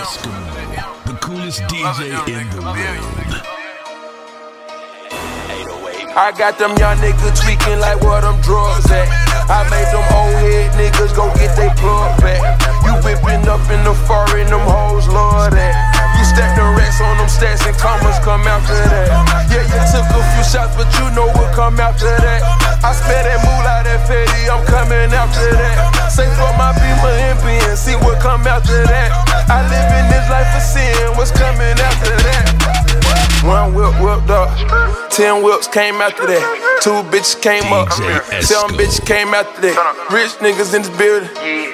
the coolest DJ in the world. I got them young niggas tweaking like where them drugs at. I made them old head niggas go get they plug back. You whipping up in the foreign, them hoes love that. You stack the racks on them stacks and commas come after that. Yeah, you took a few shots, but you know what come after that. I spent that moolah, that fatty, I'm coming after that. Say for my beamer and being, see what come after that. I live in this life of sin, what's coming after that? One whip whipped up, ten whips came after that. Two bitches came up, seven bitches came after that. Rich niggas in this building,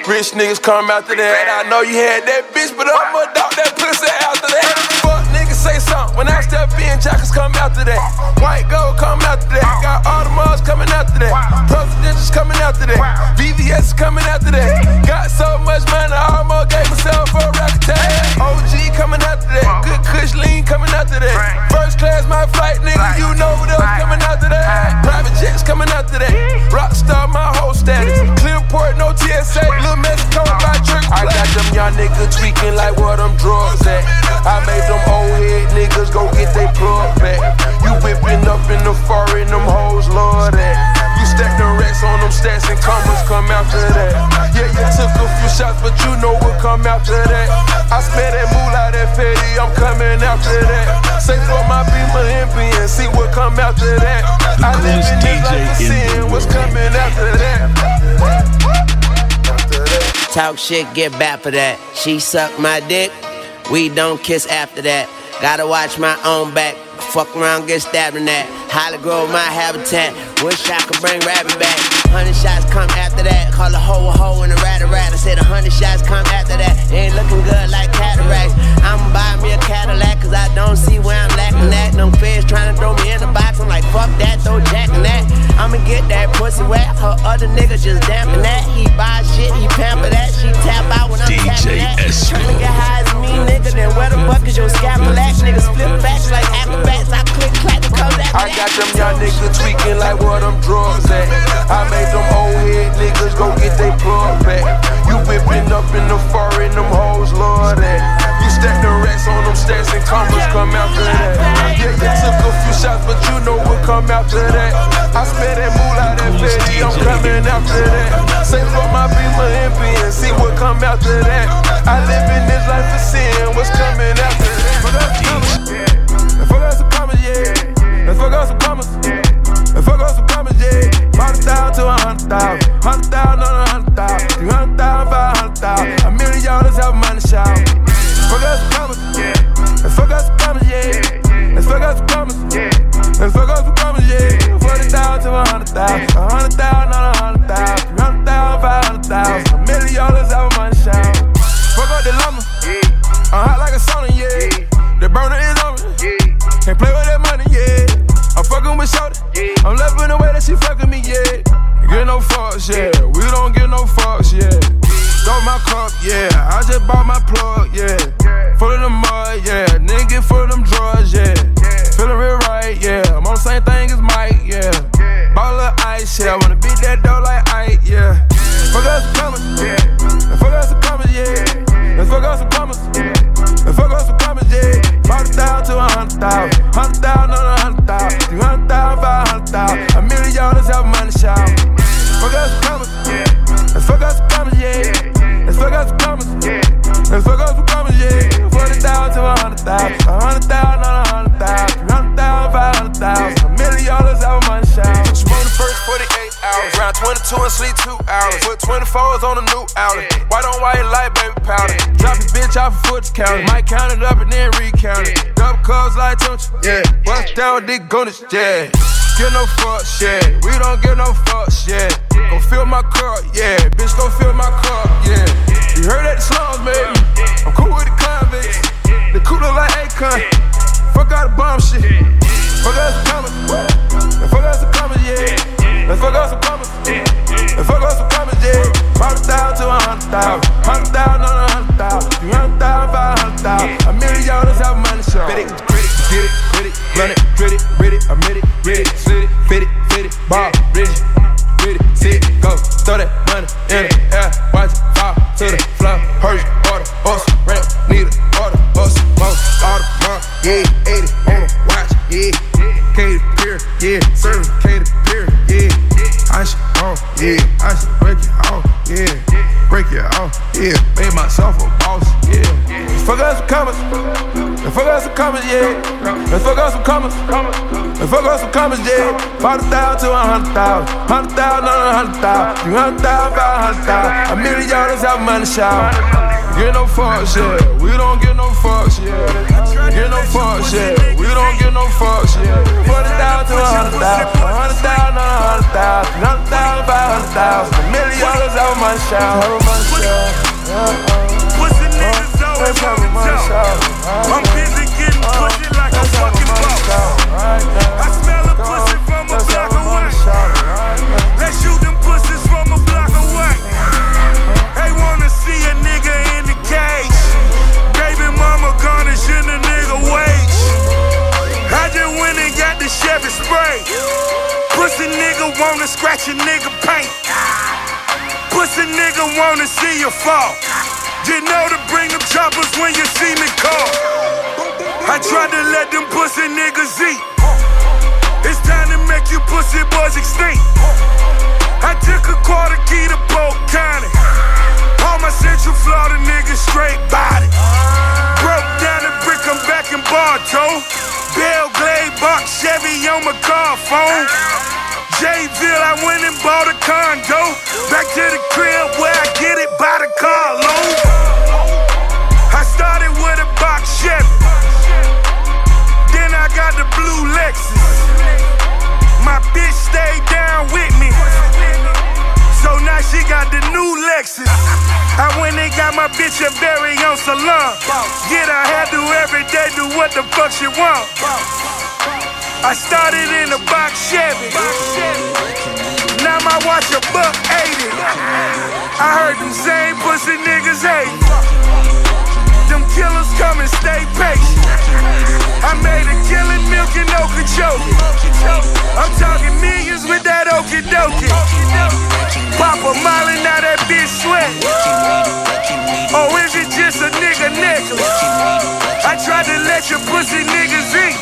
rich niggas come after that. I know you had that bitch, but I'ma dog that pussy after that. Fuck niggas say something when I step in, jackets come after that. White gold come after that. Got all the Mars coming after that. Presidentials coming after that. VVS coming after that. Got so much money, I almost gave myself a record tag. OG coming after that. Good Kush lean coming after that. First class, my flight, nigga, you know what else coming after that. Private jets coming after that. Rockstar, my whole status. Clearport, no TSA. Little Mexico, by trick. I got them young niggas tweaking like where them drugs at. I made them old head niggas go get they plug back. You whipping up in the foreign, them hoes love that. You stack the racks on them stats and commas come after that. Yeah, you took a few shots, but you know what come after that. I spent that moolah, that fatty, I'm coming after that. Say for my beamer and being, see what come after that. The I live coolest in this DJ life of in the sin, what's coming after that? Talk shit, get back for that. She suck my dick, we don't kiss after that. Gotta watch my own back. Fuck around, get stabbed in that. Holly Grove, my habitat. Wish I could bring rabbit back. Hundred shots come after that. Call a hoe a hoe and a rat a rat. I said a hundred shots come after that. Ain't looking good like cataracts. I'ma buy me a Cadillac, cause I don't see where I'm lacking at. Them feds trying to throw me in the box. I'm like, fuck that, throw Jack in that. I'ma get that pussy wet. Her other niggas just damping that. He buy shit, he pamper that. She tap out when I'm DJ tapping that. Esco. Tryna get high as me, nigga. Then where the fuck is your scalpel at? Niggas flip backs like acrobats. I click clack the comes after I got them young niggas tweaking like where them drugs at. I made them old head niggas go get they plug back. You whipping up in the foreign, them hoes love that. You stack the racks on them stacks and commas come after that. Yeah, you took a few shots, but you know what come after that. I spent that moolah, that fatty, I'm coming after that. Say for my beamer and being, see what come after that. I live in this life of sin, what's coming after that? Thousand. Hundred thousand off a foot. Might count it up and then recount it. Double cups like temperature. Yeah. Bust down with dick goonish. Yeah. Give no fucks, yeah. We don't get no fucks, yeah. Go fill my cup, yeah. Bitch, go fill my cup, yeah. You heard that the slums, baby. I'm cool with the convicts. The cooler like Akon. Fuck out the bomb shit. Fuck us some commas. Let's fuck us some commas, yeah. Let's fuck us some commas. Let's fuck us some commas, yeah. Hundred thousand to a hundred thousand. Hundred thousand on a hundred thousand. Three hundred thousand, five hundred thousand. A million dollars have money show. Fit it, grit it, get it, grit it, run it, grit it, grit it, admit it, get it, slit it, fit it, fit it, ball, thousand, hundred thousand, another hundred thousand, three hundred thousand, five hundred thousand, a million dollars out money Shout, Get no fucks, yeah. We don't get no fucks, yeah. Get no fucks, yeah. We don't get no fucks, yeah. Forty thousand to a hundred thousand, a hundred thousand, another hundred thousand, a million dollars out money shower. Money What's the niggas the show? 80. I heard them same pussy niggas hate. Them killers come and stay patient. I made a killing milk and Okeechobee. I'm talking millions with that Okie Pop a molly, now that bitch sweat. Oh, is it just a nigga necklace? I tried to let your pussy niggas eat.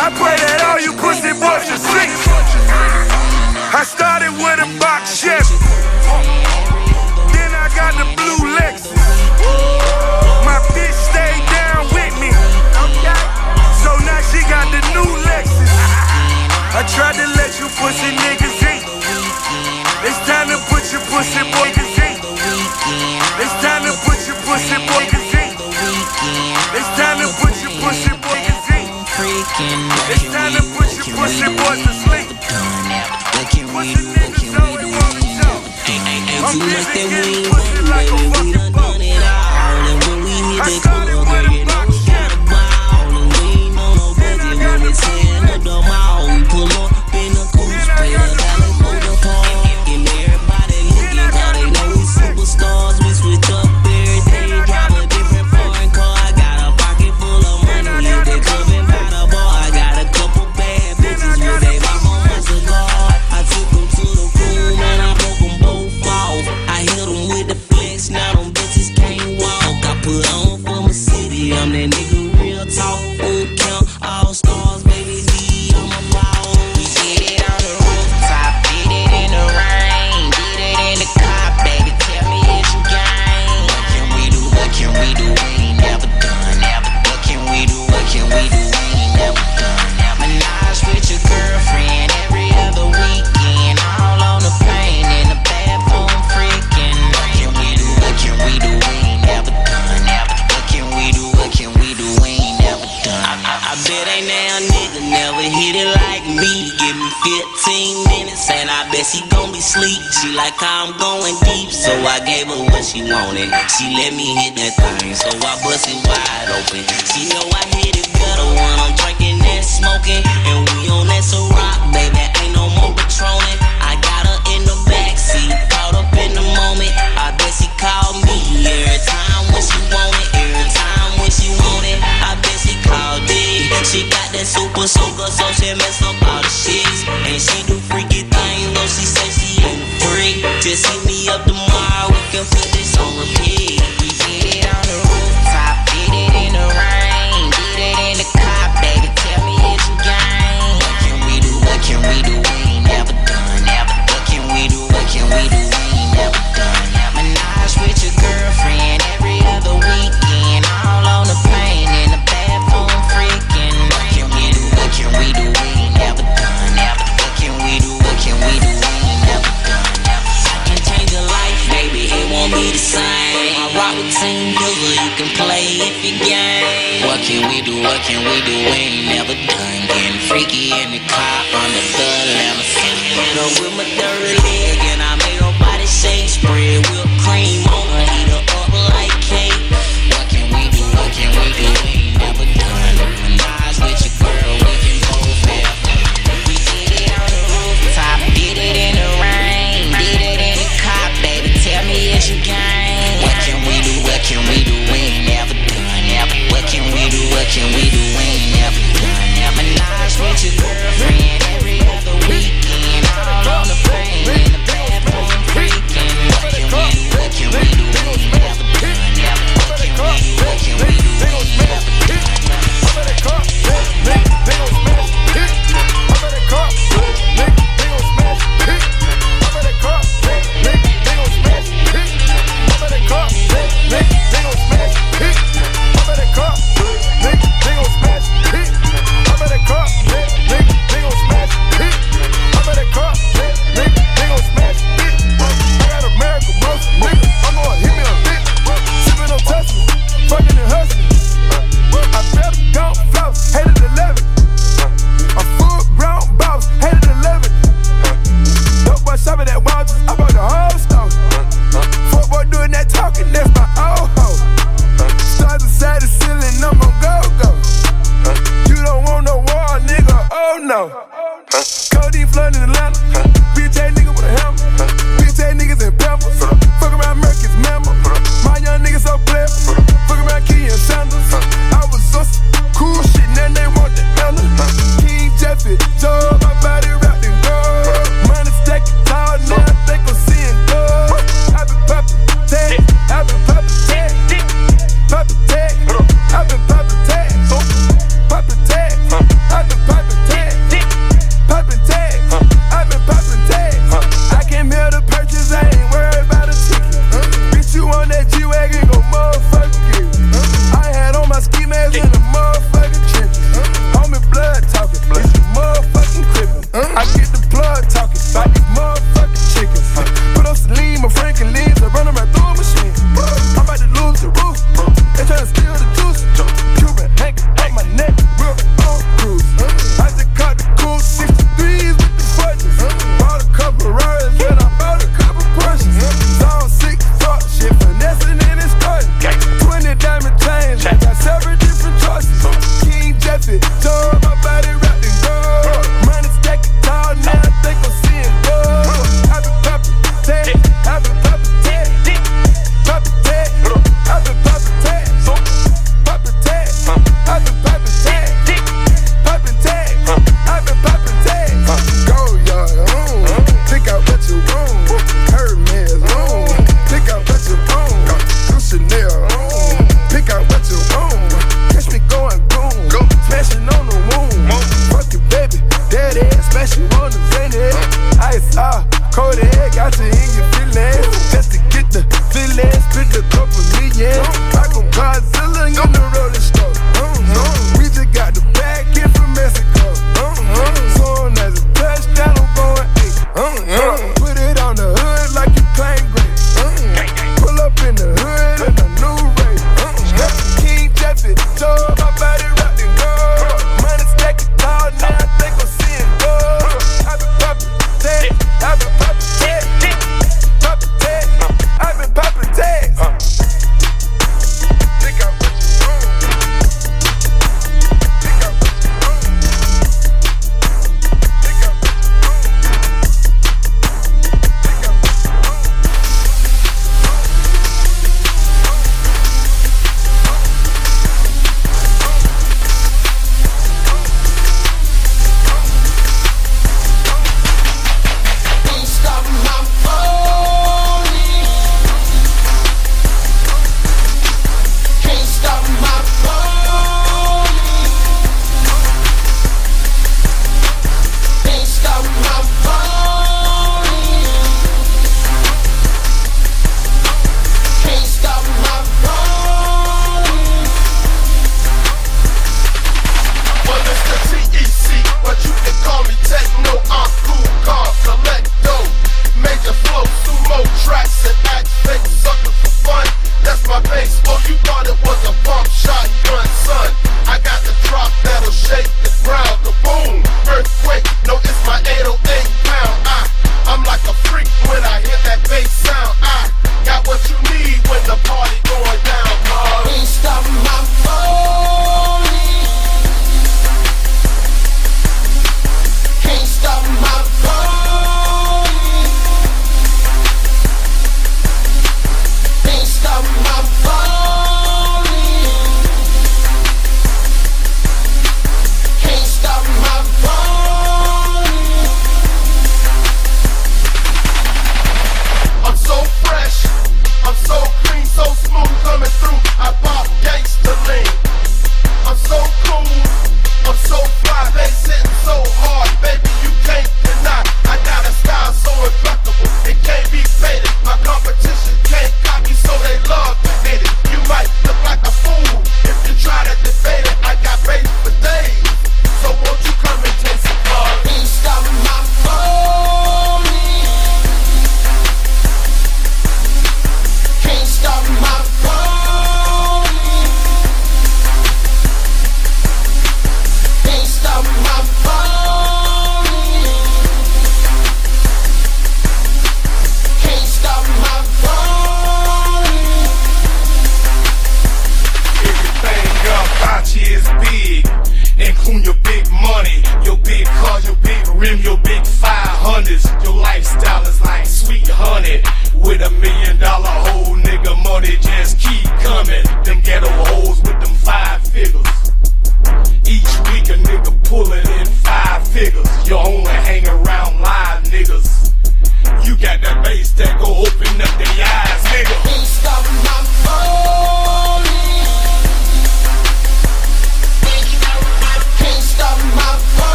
I pray that all you pussy boys just sleep. I started with a box Chevy. Then I got the blue Lexus. My bitch stayed down with me. So now she got the new Lexus. I tried to let you pussy niggas eat. It's time to put your pussy boy. Much that we ain't baby.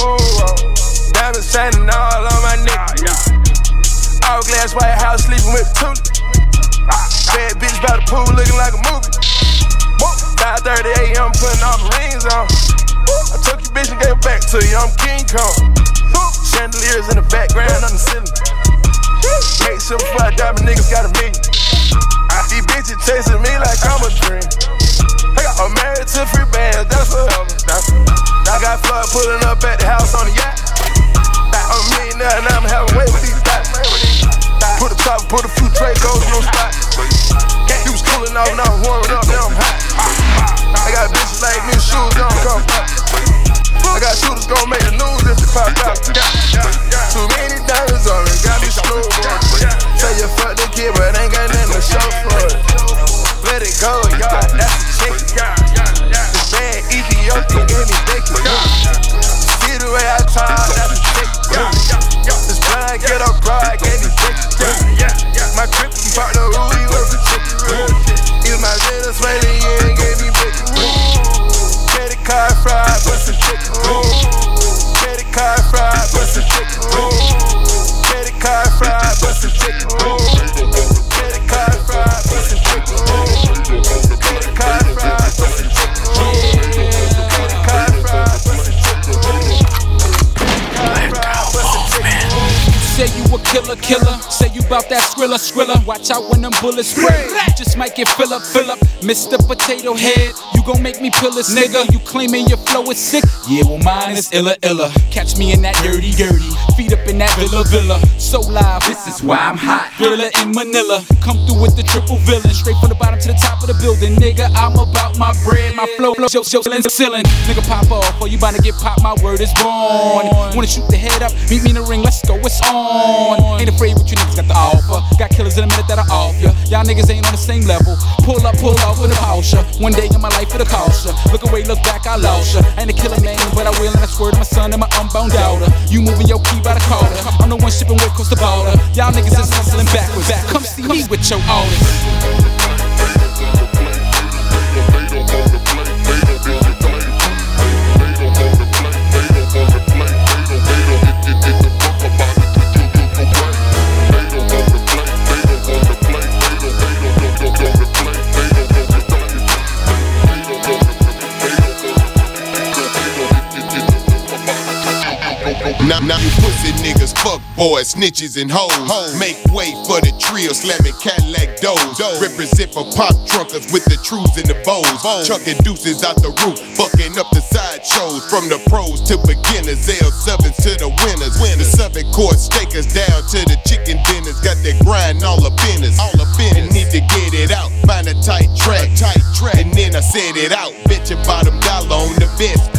Oh, bustin' chicken. Diamonds shining all on my neck. All glass White House sleeping with two. Bad bitch by the pool looking like a movie. 5:30 a.m. putting all the rings on. I took your bitch and gave it back to you. I'm King Kong. Chandeliers in the background on the ceiling. Make sure before I die, my niggas got a million. These bitches chasing me like I'm a dream. I'm married to free bands, that's what I'm I got flood pulling up at the house on the yacht. I'm a millionaire and I'm having way with these thoughts. Put a top, put a few tray goes in those spots. He was cooling off, now I'm warming up, now I'm hot. I got bitches like me, shoes don't come out. I got shooters gon' make the news if they pop out. Too many diamonds on me, got me screwed. Say you fuck the kid, but ain't got nothing to show for it. Let it go, y'all, that's a chicken. This bad Ethiopian gave me bacon. See the way I talk, that's a chicken. This blind ghetto broad gave me bacon. My crippin' partner, who he worth a chicken. He's my Venezuelan, yeah, gave me bacon. Credit card fraud, bustin' chicken. Credit card fraud, bustin' chicken. Credit card fraud, bustin' chicken. Credit say you killer, killer. Say you bout that skrilla, skrilla. Watch out when them bullets spray. Just might get fill up, fill up. Mr. Potato Head, you gon' make me pill this nigga. You claiming your flow is sick? Yeah, well mine is illa illa. Catch me in that dirty, dirty. Feet up in that villa, villa. So live, this is why I'm hot. Thriller in Manila. Come through with the triple villain. Straight from the bottom to the top of the building. Nigga, I'm about my bread. My flow, flow, show, show, ceiling, ceiling. Nigga, pop off, or you bout to get popped. My word is born. Wanna shoot the head up? Meet me in the ring, let's go, it's on. Ain't afraid what you niggas got the offer. Got killers in a minute that'll off ya. Y'all niggas ain't on the same level. Pull up, pull off with a Porsche. One day in my life it'll cost ya. Look away, look back, I lost ya. Ain't a killer name, but I will and I swear to my son and my unbound daughter. You moving your key by the quarter. I'm the one shipping way across the border. Y'all niggas is hustling backwards. Come see me with your orders. Now, now you pussy niggas, fuck boys, snitches and hoes. Make way for the trio, slamming Cadillac doors. Represent for pop trunkers with the truths and the bows. Chucking deuces out the roof, fucking up the side shows. From the pros to beginners, L7s to the winners. The seven court stakers down to the chicken dinners. Got that grind all up in us. All up in and need to get it out. Find a tight track, tight track. And then I said it out. bitch, your bottom dollar on the vest,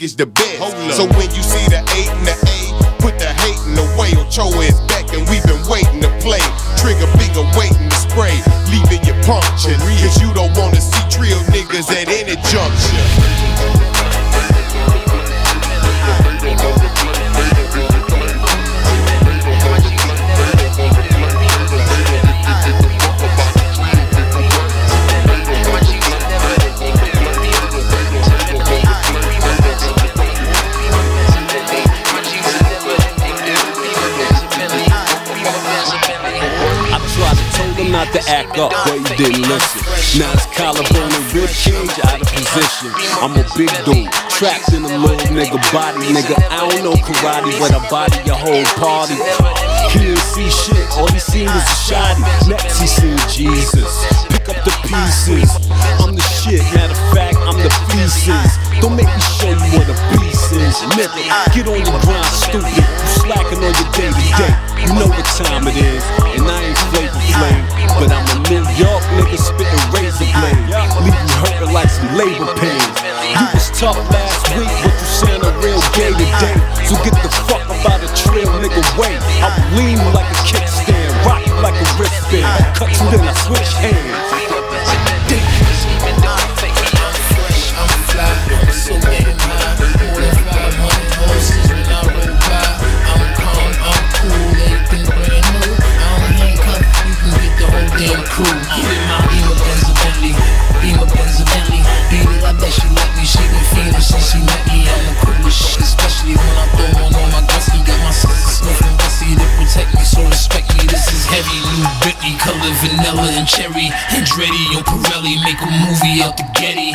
but I package the best. So when you see the eight and the A, put the hating away. Ocho is back and we've been waiting to play. Trigger finger waiting to spray, leaving you punctured. Cause you don't wanna see trio niggas at any juncture. Didn't listen. Now it's collarbone and rib cage out of position. I'm a big dude, trapped in a little nigga body. Nigga, I don't know karate, but I body your whole party. He didn't see shit, all he seen was a shotty. Next he seen Jesus. Pick up the pieces. I'm the shit, matter of fact, I'm the pieces. Don't make me show you what a piece is. Nigga, get on the grind, stupid. You slacking on your day to day. You know what time it is. And I ain't Flavor Flav, but I'm a New York nigga spitting razor blade. Leave you hurting like some labor pains. You was tough last week, but you sound a real gay today. So get the fuck up out of trail, nigga, way. I will lean like a kickstand, rock like a wristband. Cut you, then I switch hands.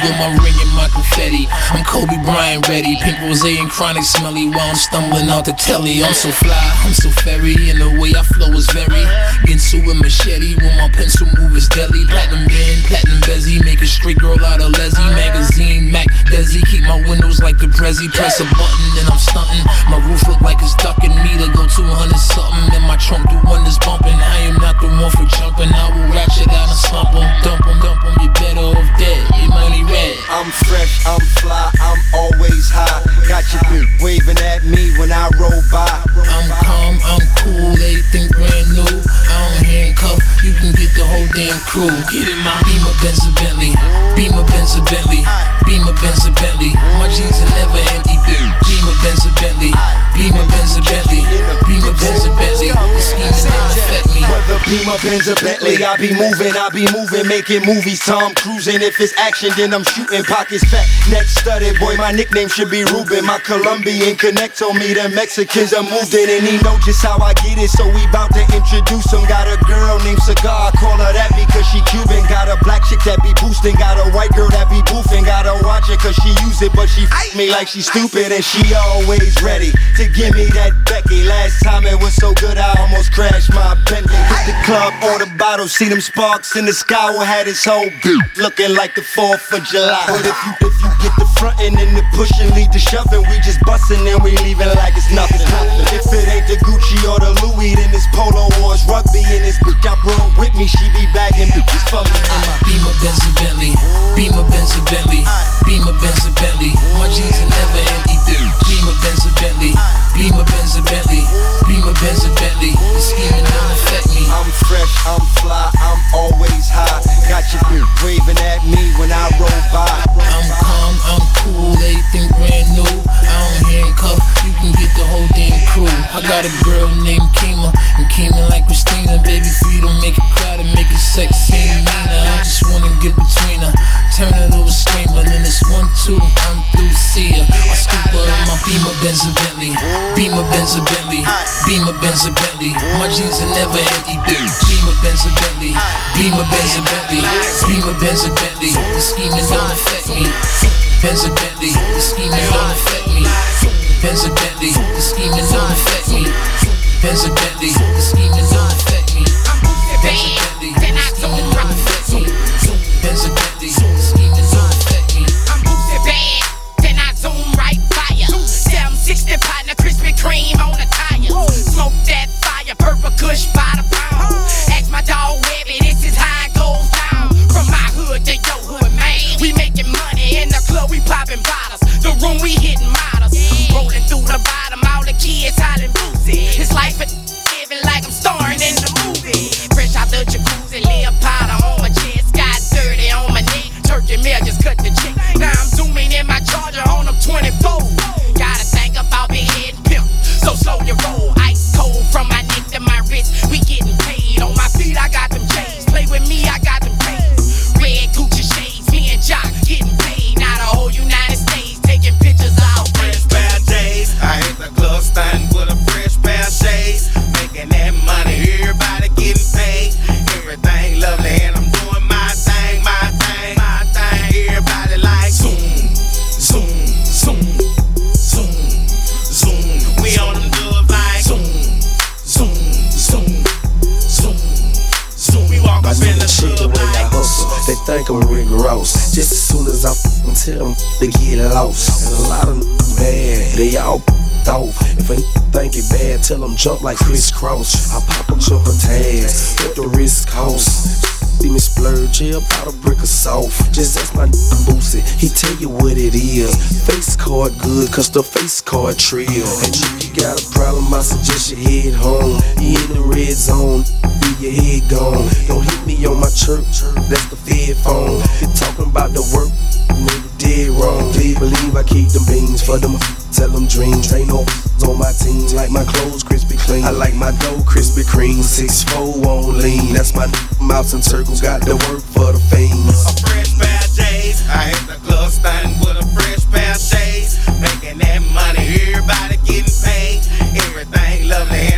With my ring and my confetti, I'm Kobe Bryant ready. Pink rose and chronic smelly while I'm stumbling out the telly. I'm so fly, I'm so fairy, and the way I flow is very. Into a machete when my pencil move is deadly. Platinum band, platinum bezzy, make a straight girl out of Leslie. Magazine, Mac, Desi, keep my windows like the Prezi. Press a button and I'm stunting. My roof look like it's ducking me to go 200 something. And my trunk do wonders bumping. I am not the one for jumping. I will ratchet out and slump 'em, dump 'em, dump 'em. I'm fresh, I'm fly, I'm always high. Got you waving at me when I roll by. I'm calm, I'm cool, everything brand new. I don't handcuff, you can get the whole damn crew. Get in my Beamer Benz Bentley, Beamer Benz Bentley, Whether Beamer, Benz, or Bentley, I be moving, I be moving, making movies. Tom cruising. If it's action, then I'm shooting. Pockets fat, neck studded. Boy, my nickname should be Ruben. My Colombian connect told me the Mexicans are moved in, and he know just how I get it. So we bout to introduce him. Got a girl named Cigar, I call her that because she Cuban. Got a black chick chick that be boosting. Got a white girl that be boofing. Gotta watch it cause she use it, but she f me like she stupid. And she always ready to give me that Becky. Last time it was so good, I almost crashed my Bentley. The club, order bottle, see them sparks in the sky. We had his whole beat looking like the 4th of July. But if you, if you get the frontin' and the pushing, lead the shoving, we just bustin' and we leaving like it's nothing. If it ain't the Gucci or the Louis, then it's Polo or it's rugby. And this bitch I brought with me, she be bagging bitches for me. Beamer Benz and Bentley, Beamer Benz and Bentley, Beamer Benz and Bentley. My jeans are never empty. Beamer Benz and Bentley, Beamer Benz and Bentley, Beamer Benz and Bentley. The scheming. I'm fresh, I'm fly, I'm always high. Got your bitch waving at me when I roll by. I'm calm, I'm cool, everything brand new. I don't handcuff, you can get the whole damn crew. I got a girl named Kima, and Kima like Christina. Baby, freedom, make it crowd and make it sexy and. I just wanna get between her, turn it over, screamer. Then it's one, two, I'm through, see her. I my Beamer, Benz and Bentley, Beamer, Benz and Bentley, Beamer, Benz and Bentley. My jeans are never empty. Beamer, Benz and Bentley, Beamer, Benz and Bentley, Beamer, Benz and Bentley. The scheming don't affect me. Benz and Bentley, the scheming don't affect me. Benz and Bentley, the scheming don't affect me. Benz and Bentley, the scheming don't affect me. Benz and Bentley, purple kush by the jump like crisscross. I pop a jumper tags, what the wrist cost. See me splurge, yeah, about a brick of salt. Just ask my Boosie, he tell you what it is. Face card good, cause the face card trill. And if you got a problem, I suggest you head home. You in the red zone, be your head gone. Don't hit me on my church, that's the Fed phone. You talking about the work, nigga dead wrong. Please believe I keep them beans for them. Tell them dreams, ain't no on my team. Like my clothes crispy clean. I like my dough crispy cream. Six four on lean. That's my mouse and circle. Got the work for the fiends. a fresh pair of J's. I hit the club stunting with a fresh pair of shades. Making that money, everybody getting paid. Everything lovely,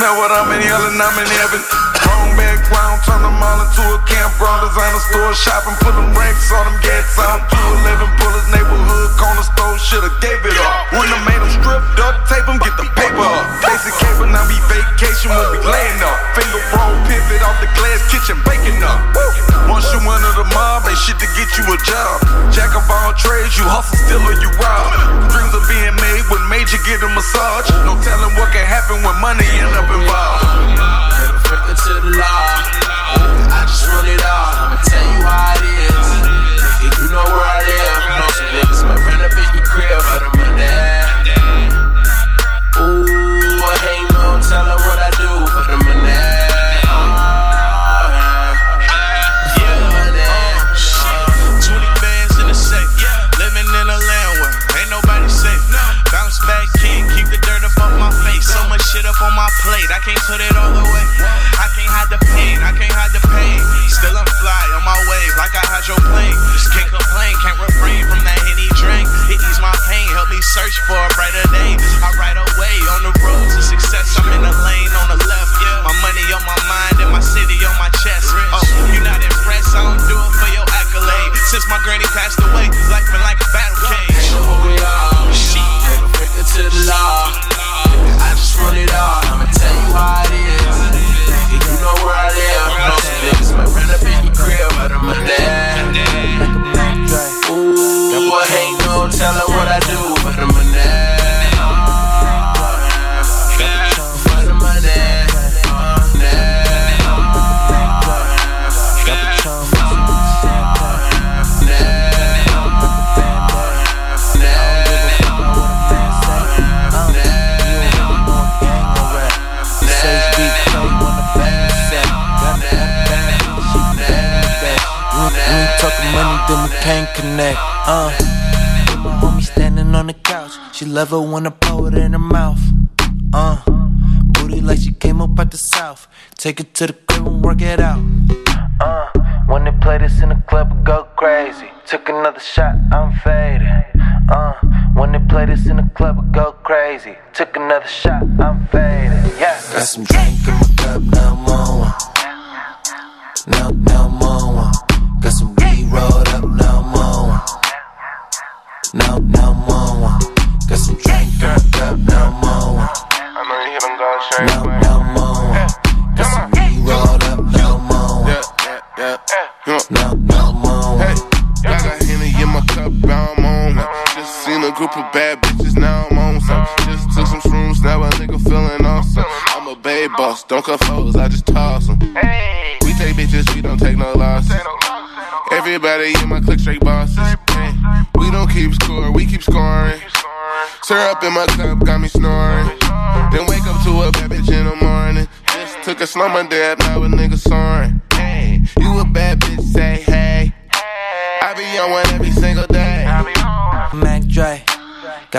and smell what I'm inhaling, I'm in heaven.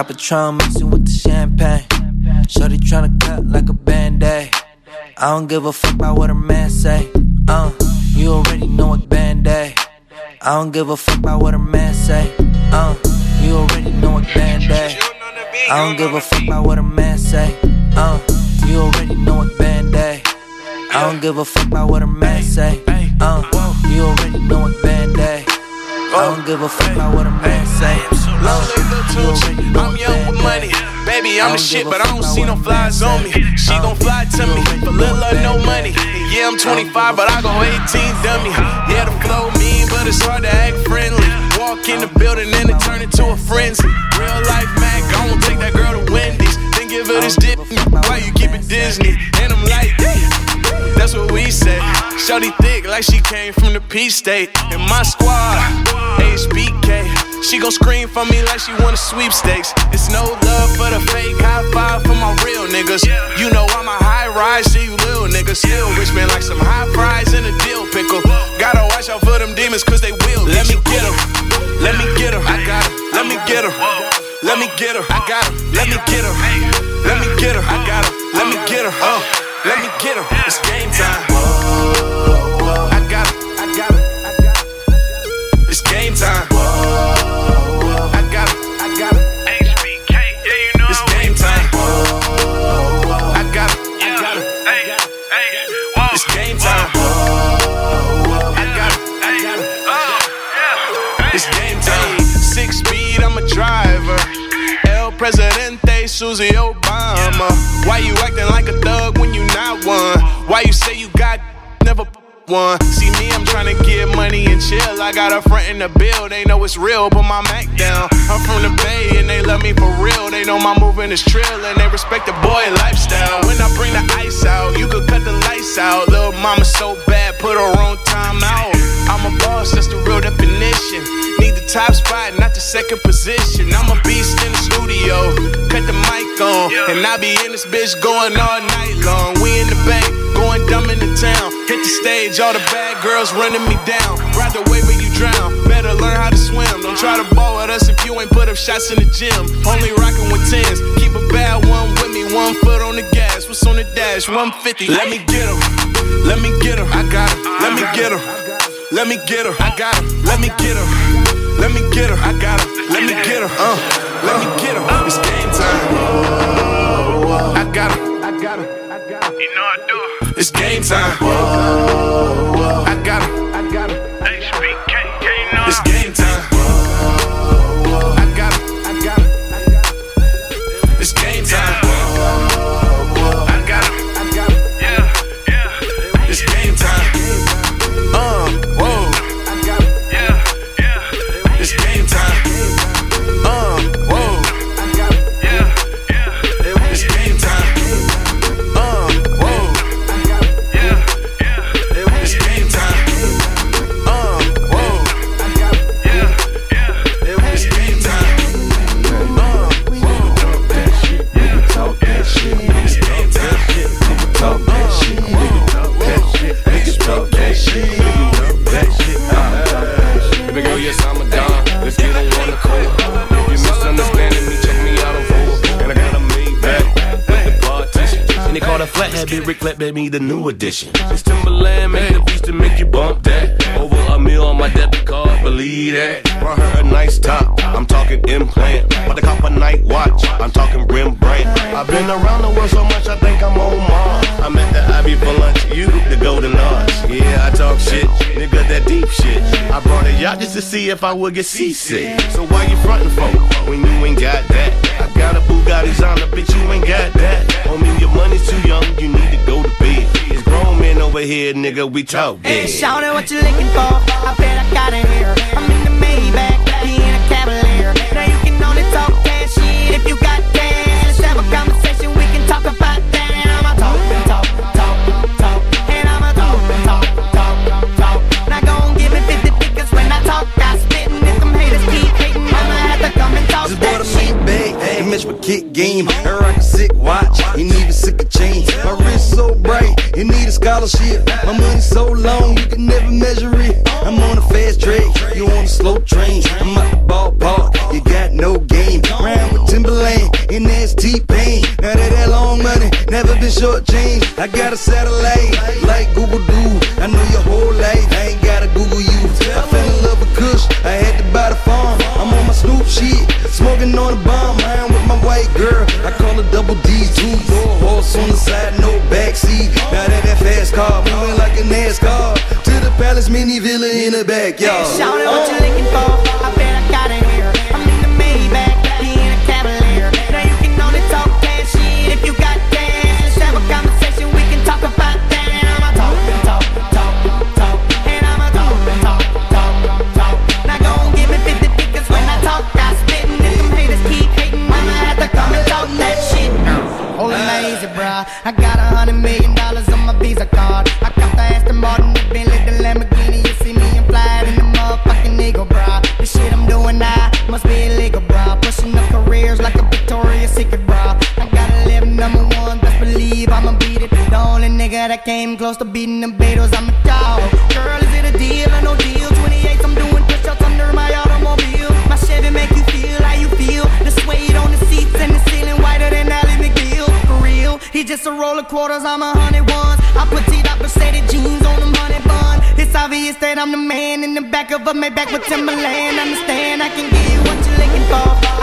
Got Patron mixing with the champagne. Shorty tryna cut like a band-aid. I don't give a fuck about what a man say. Uh, you already know what band-aid. I don't give a fuck about what a man say. Uh, you already know what band-aid. I don't give a fuck about what a man say. Uh, you already know what band-aid. I don't give a fuck about what a man say. Uh, you already know. I don't give a fuck about what a man say. Uh, you already know I'm young with money. Baby, I'm the shit, but I don't see no flies on me. She gon' fly to me for little or no money. Yeah, I'm 25, but I go 18 dummy. Yeah, the flow mean, but it's hard to act friendly. Walk in the building and it turn into a frenzy. Real life Mac, I won't take that girl to Wendy's. Then give her this dip. Why you keep it Disney? And I'm like, that's what we say. Shorty thick like she came from the P state. In my squad, HBK. She gon' scream for me like she won a sweepstakes. It's no love for the fake, high five for my real niggas. You know I'm a high rise, see you little niggas. Still rich man like some high fries and a deal pickle. Gotta watch out for them demons cause they will. Let me get her, let me get her, I got her. Let me get her, let me get her, I got her. Let me get her, let me get her, I got her. Let me get her, uh, let me get her. It's game time. I got her, I got her, I got her. It's game time. I got her, I got her. It's game time. I got her, I got her. It's game time. I got her, I got her. It's game time. Six speed, I'm a driver. El Presidente, Susie Obama. Why you acting like a thug when you not one? Why you say you got never one? See me, I'm trying to get money and chill. I got a front in the bill, they know it's real. Put my Mac down. I'm from the Bay and they love me for real. They know my movement is trill and they respect the boy lifestyle. When I bring the ice out, you could cut the lights out. Little mama so bad, put her on time out. I'm a boss, that's the real definition. Need the top spot, not the second position. I'm a beast in the studio. Cut the mic on, and I be in this bitch going all night long. We in the bank, going dumb in the town. Hit the stage, all the bad girls running me down. Ride the wave when you drown. Better learn how to swim. Don't try to ball with us if you ain't put up shots in the gym. Only rocking with tens. Keep a bad one with me, one foot on the gas. What's on the dash? 150. Let me get her. Let me get her. I got her. Let me get her. Let me get her. I got her. Let me get her. Let me get her. I got her. Let me get her. Uh. Let me get her. It's game time. I got her. I got her. I got her. You know I do. It's game time. I got her. I got her. This Timbaland make the beats to make you bump that. Over a meal on my debit card, believe that. Brought her a nice top, I'm talking implant. But the cop a night watch, I'm talking Rembrandt. I've been around the world so much, I think I'm on Mars. I'm at the Abbey for lunch, you the Golden Arch. Yeah, I talk shit, nigga, that deep shit. I brought a yacht just to see if I would get seasick. So why you frontin' for when you ain't got that? I got a Bugatti's on the bitch, you ain't got that. Homie, your money's too young, you need to go to over here, nigga, we talk Hey, dead. shout out what you looking for. I bet I got it here. I'm in the Maybach, he in a Cavalier. Now you can only talk cash shit if you got cash. Let's have a conversation, we can talk about that. And I'ma talk, and talk, talk, talk. And I'ma talk, and talk, talk, talk. Now go and give me 50 because when I talk, I spit. And if them haters keep hating, I'ma have to come and talk Just that bought a shit. meat bag, it match my kick game. I rock a sick watch, he need My money so long, you can never measure it. I'm on a fast track, you on a slow train. I'm at the ballpark, you got no game. Round with Timbaland, and that's T-Pain. Now that that long money, never been short change. I got a satellite, like Google do. I know your whole life, I ain't gotta Google you. I fell in love with Kush, I had to buy the farm. I'm on my Snoop shit, smoking on a bomb. Am with my white girl, I call her double D. Two door horse on the side, no that that moving like a NASCAR. To the palace mini villa in the backyard. Hey, shout out what you looking for. I bet I got it here. I'm in the Maybach, he in a Cavalier. Now you can only talk cash shit if you got cash. Have a conversation, we can talk about that. I'ma talk, talk, talk, talk. And I'ma talk, talk, talk, talk. Now go and give me 50 because when I talk, I spit. And if them haters keep hating, I'ma have to come and talk that shit. Hold it easy, bruh. I close to beating the Beatles, I'm a dog. Girl, is it a deal or no deal? 28, I'm doing push-ups under my automobile. My Chevy make you feel how you feel. The suede on the seats and the ceiling whiter than Ally McBeal. For real, he just a roll of quarters, I'm a hundred ones. I put T-dot Mercedes jeans on them honey bun. It's obvious that I'm the man in the back of a Maybach with Timbaland. Understand, I can give you what you're looking for.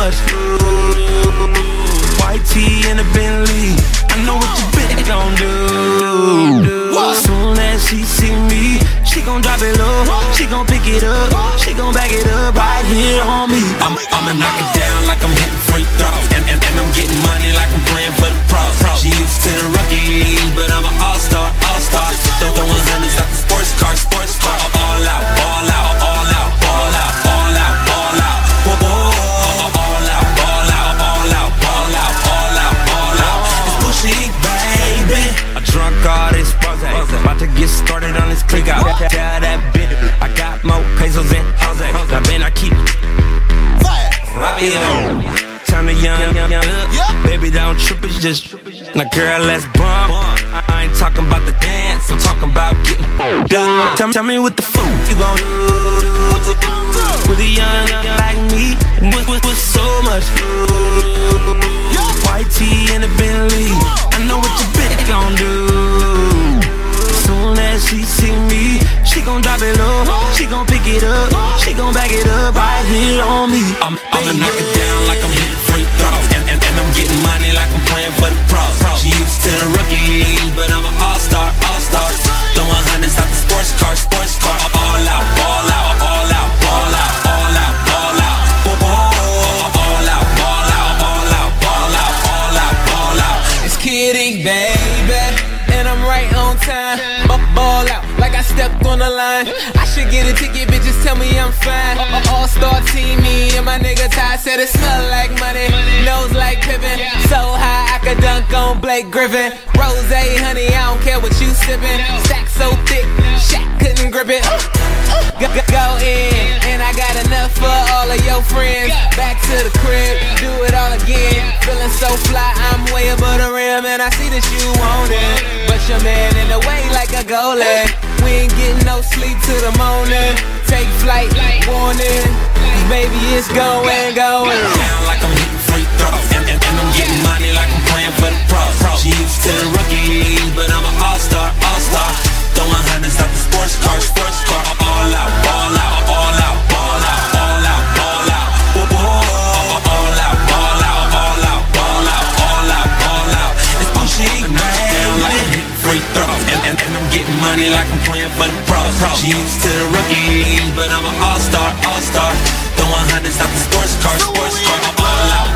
Much white tea and a Bentley. don't trip, it's just Now girl, let's bump. I, I ain't talking about the dance, I'm talking about getting done tell, tell me what the fuck you gon' do With a young like me, with, with, with so much? White tee in a Bentley I know what your bitch gon' do. Soon as she see me, she gon' drop it low. She gon' pick it up, she gon' back it up. Right here on me. I'm, I'ma knock it down like I'm hitting free throws and, and, and I'm getting money to rookie league, but I'm an all-star, all-star. Throwing hundreds out the sports car, sports car. All out, ball out, all out, ball out, all out, ball out. All out, ball out, all out, ball out, all out, ball out. It's Kid Ink, baby. And I'm right on time. Stepped on the line. I should get a ticket, bitches tell me I'm fine. All star team, me and my nigga Ty said it smell like money. Nose like Pippen. So high I could dunk on Blake Griffin. Rose, honey, I don't care what you sippin'. Sack so thick, Shaq couldn't grip it. Go, go, in, and I got enough for all of your friends. Back to the crib, do it all again. Feeling so fly, I'm way above the rim, and I see that you want it. But your man in the way like a goalie. We ain't getting no sleep till the morning. Take flight, warning. Baby, it's going, going. Down like I'm hitting free throws. And, and, and I'm getting money like I'm playing for the pros. She used to the rookie but I'm an all-star, all-star. Throwing hundreds out the sports car, sports car. All out, ball out, all out, ball out, all out, ball out. All out, ball out, all out, ball out, all out, ball out. It's like free throws. And, and, and I'm getting money like I'm playing for the pros. She used to the rookie but I'm an all-star, all-star. Throwing hundreds out the sports car, sports car. All out,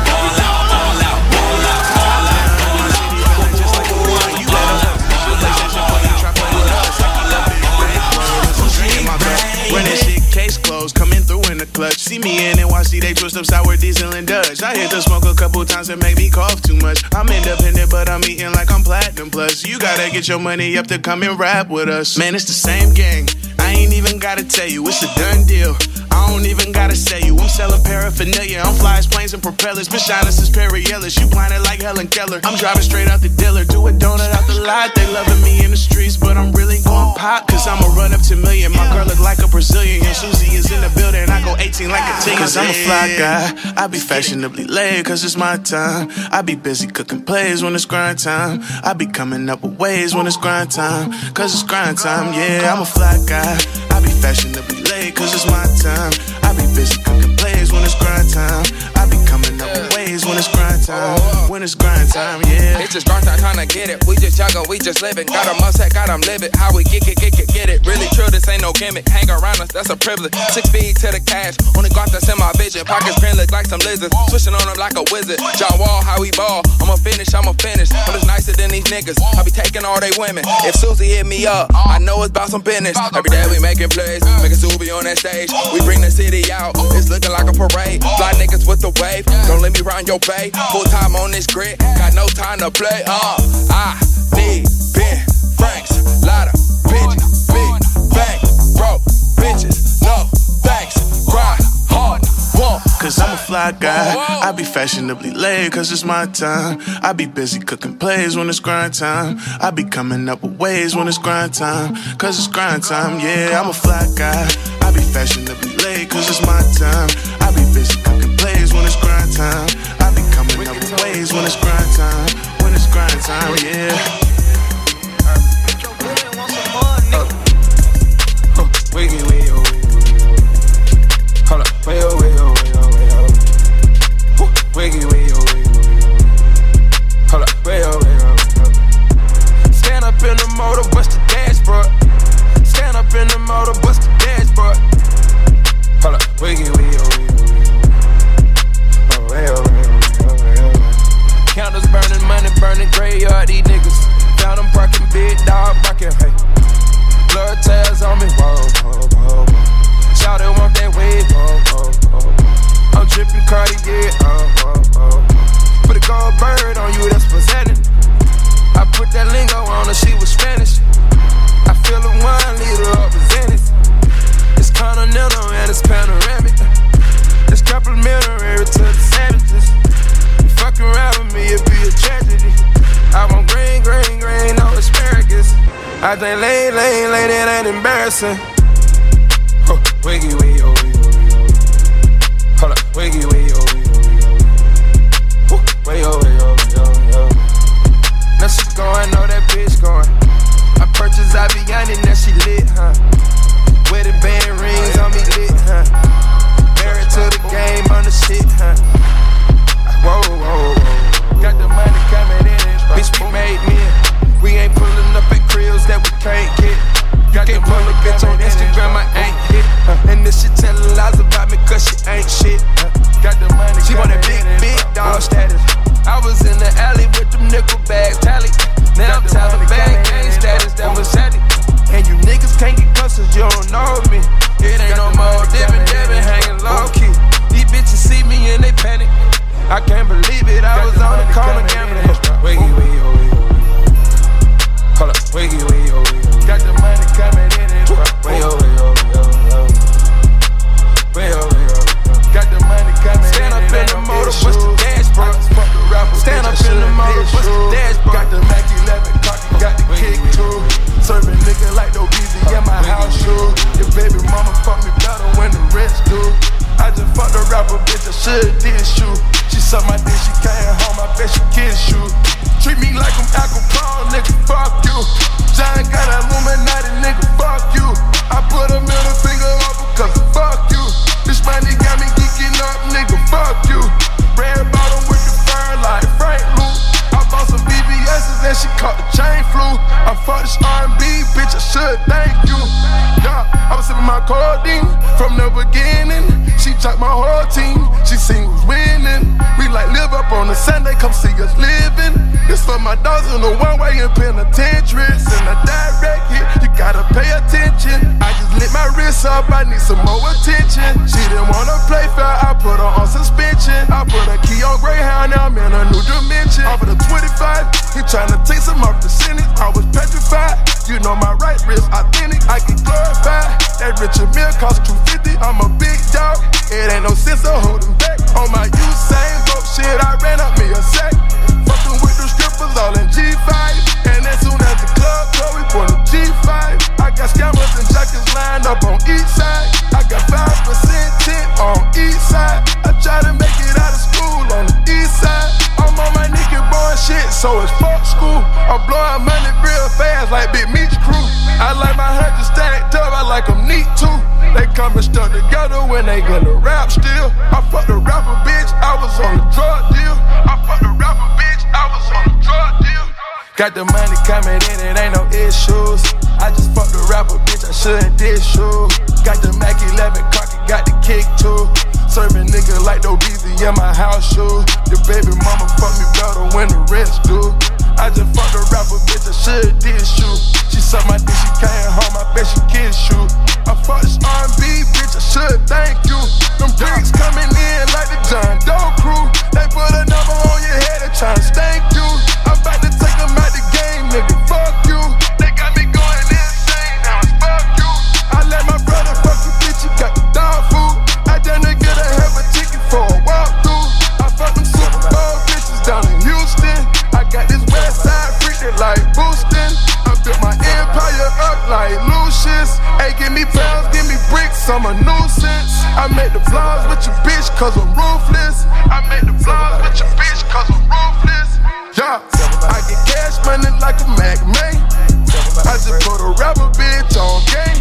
clutch. See me in NYC, they twist up sour diesel and Dutch. I hit the smoke a couple times and make me cough too much. I'm independent, but I'm eating like I'm platinum plus. You gotta get your money up to come and rap with us. Man, it's the same gang. I ain't even gotta tell you, it's a done deal. I don't even gotta say you. I'm selling paraphernalia. I'm flying planes and propellers. Been shining since Perry. You blinded like Helen Keller. I'm driving straight out the dealer. Do a donut out the lot. They loving me in the streets, but I'm really going pop. Cause I'ma run up to million. My girl look like a Brazilian. And Susie is in the building. I go 18 like a teen. Cause I'm a fly guy. I be fashionably late cause it's my time. I be busy cooking plays when it's grind time. I be coming up with ways when it's grind time. Cause it's grind time. Yeah, I'm a fly guy. I be fashionably late cause it's my time. I be busy cooking plays when it's grind time. I be coming up ways when it's grind time. When it's grind time, yeah. It's just grind time trying to get it. We just juggle, we just living. Got a must got them living. How we get, get, get, it, get it. Really true, this ain't no gimmick. Hang around us, that's a privilege. Six feet to the cash. Only got that's in my vision. Pockets green look like some lizards. Switching on them like a wizard. John Wall, how he ball. I'ma finish, I'ma finish. I'm just nicer than these niggas. I be taking all they women. If Susie hit me up, I know it's about some business. Every day we making plays, making Susie on that stage. We bring the city out, it's looking like a parade. Fly niggas with the wave, don't let me round your bay. Full time on this grid, got no time to play. Uh, I need Ben Franks, lot of bitches, big bang, broke bitches, no thanks, grind hard, won't. Cause I'm a fly guy. I be fashionably late cause it's my time. I be busy cooking plays when it's grind time. I be coming up with ways when it's grind time. Cause it's grind time, yeah, I'm a fly guy. I be fashionably late cause it's my time. I be busy cooking plays when it's grind time. I be coming up with ways when it's grind time. When it's grind time, yeah. Dripping Cartier, oh, oh, oh. Put a gold bird on you, that's presenting. I put that lingo on her, she was Spanish. I feel the wine leader up presented. It's continental and it's panoramic. It's complimentary to the savages. You fucking around with me, it'd be a tragedy. I want green, green, green, no asparagus. I think lane, lane, lane, it ain't embarrassing. Huh, Wiggy, wiggy, oh, Wiggy, wiggy, oh, wiggy, oh, wiggy, oh, way oh, way oh, way oh. Now she going, oh, that bitch going. I purchased Aviani, now she lit, huh? With the band rings on me lit, huh? Married to the game on the shit, huh? Whoa, whoa, whoa. Got the money coming in. Bitch, we made men. We ain't pulling up at cribs that we can't get. You can't pull a bitch on Instagram, I ain't hit. And this shit tell a lot I can't believe it, I was on the corner gambling. She caught the chain flu. I fucked this R&B, bitch, I should thank you. Yeah, My codeine from the beginning. She chopped my whole team, she who's winning. We like live up on a Sunday, come see us living. This for my dogs in the one way in penitentiaries. In a direct hit, you gotta pay attention. I just lit my wrist up, I need some more attention. She didn't wanna play fair, I put her on suspension. I put a key on Greyhound, now I'm in a new dimension. Off of the 25, he tryna take some off the sentence. I was petrified. You know my right wrist authentic, I get glorified. That Richard Mille cost 250, I'm a big dog. It ain't no sense of holding back. On my Usain Bolt shit, I ran up me a sack. Fucking with the strippers all in G5. And as soon as the club close, we put a G5. I got scammers and jackets lined up on each side. I got 5% tint on each side. I try to make it out of school on the east side. I'm on my nigga boy shit, so it's fuck school. I'm blowing money real fast like Big Meech crew. I like my hundred stacked up, I like them neat too. They coming stuck together when they gonna rap still. I fucked a rapper bitch, I was on a drug deal. I fucked a rapper bitch, I was on a drug deal. Got the money coming in, it ain't no issues. I just fucked a rapper bitch, I shouldn't dish you. Got the Mac 11 cocky, got the kick too. Serving nigga like no beezy in my house shoes. Your baby mama fuck me better when the rest do. I just fucked a rapper bitch, I should dish you. She sucked my dick, she came home, I bet she kiss you. I fucked R&B bitch, I should thank you. Them bricks coming in like the John Doe crew. They put a number on your head and tryna stank you. I'm about to take them out the game, nigga, fuck you. Lucius. Hey, give me pounds, give me bricks, I'm a nuisance. I make the vlogs with your bitch cause I'm ruthless. I make the vlogs with your bitch cause I'm ruthless. Yeah, I get cash money like a Mac man. I just put a rapper bitch on game.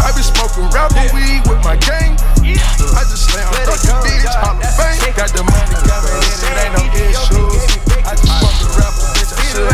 I be smoking rapper weed with my gang. I just slam your bitch on the bank. Got the money coming in, it ain't no issues. I just fuck a rapper bitch, I should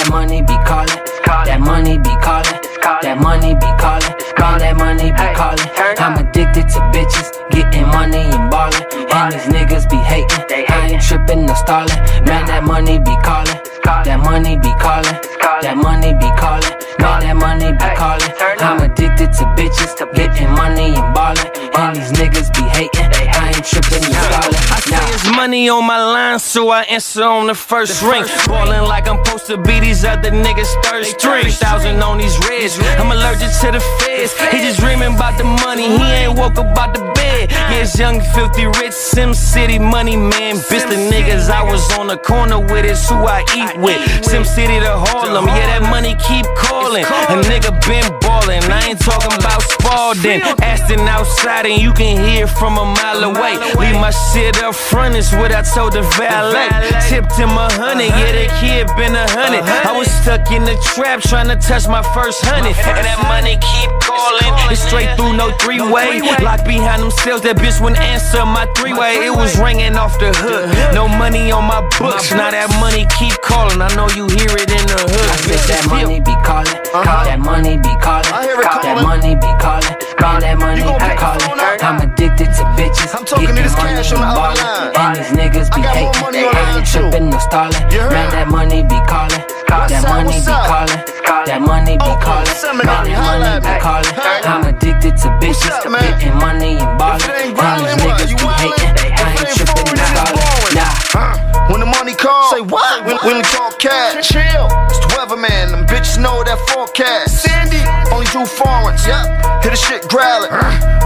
that money be calling. That money be calling. That money be calling. Man, that money be calling. I'm addicted to bitches. Getting money and ballin'. And these niggas be hating. I ain't tripping no stallin'. Man, that money be calling. That money be calling. That money be calling. Man, that money be calling. I'm addicted to bitches. Getting money and ballin'. And these niggas be hating. I ain't tripping no stallin'. I say it's money on my line, so I answer on the first ring. Ballin' like I'm supposed to be these other niggas' third string. Thousand on these reds, I'm allergic to the feds. He just dreaming about the money, he ain't woke about the bed. Yeah, it's young, filthy, rich, Sim City money man. Bitch, the niggas I was on the corner with is who I eat with. Sim City to Harlem, yeah, that money keep calling. A nigga been ballin', I ain't talking about Spalding. Aston outside and you can hear from a mile away. Leave my shit up front is what I told the valet. Tipped him a hundred, yeah, that kid been a hundred. I was stuck in the trap trying to touch my first hundred. And that money keep calling. It's straight through no three way. Locked behind them themselves, that bitch wouldn't answer my three way. It was ringing off the hook. No money on my books. Now that money keep calling. I know you hear it in the hood. I said that money be calling. Uh-huh. That money be calling. That money be calling. Man, that money be calling. I'm addicted to bitches. I'm talking to this cash on the other line. And these niggas be hating. I ain't tripping no stallin'. Man, that money be calling. That money be calling. That money be calling. Man, that money be calling. I'm addicted to bitches. Getting money and ballin'. And these niggas be hating. I ain't tripping no stallin'. Nah. When the money comes, say what? When, when we talk cash, chill. It's the weatherman, them bitches know that forecast. Sandy, only do foreigns, yeah. Hit the shit growling.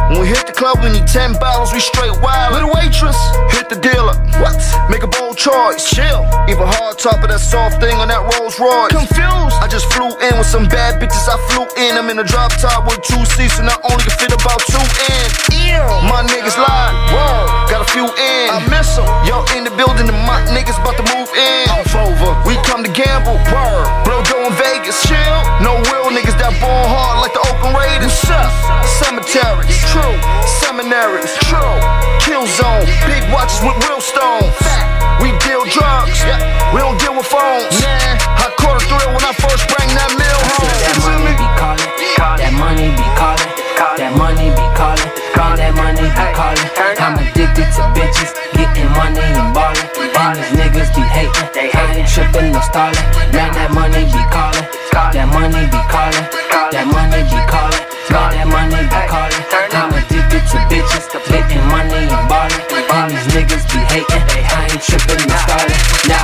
When we hit the club, we need 10 bottles, we straight wild. Little waitress, hit the dealer. What? Make a bold choice, chill. Even hard top of that soft thing on that Rolls Royce. Confused, I just flew in with some bad bitches. I flew in, I'm in a drop top with two seats, and I only can fit about two in. My niggas lie, whoa, got a few in. I miss them. Yo, in the building, and my niggas about to move over, we come to gamble, word. Blow dough in Vegas, chill. No real niggas that ball hard like the Oakland Raiders. Up? Cemeteries, true. Seminaries, true. Kill zone, big watches with real stones. We deal drugs, we don't deal with phones. Nah, I caught a thrill when I first bring that mill home. That money be calling. That money be calling. That money be calling. That money be calling. I'm addicted to bitches. Getting money and ballin'. Niggas. I ain't tripping no stallin'. Man, that money be calling. That money be calling. That money be calling. Man, that money be calling. I'm addicted to bitches. Getting money and ballin'. And these niggas be hating. I ain't tripping no stallin'. Nah.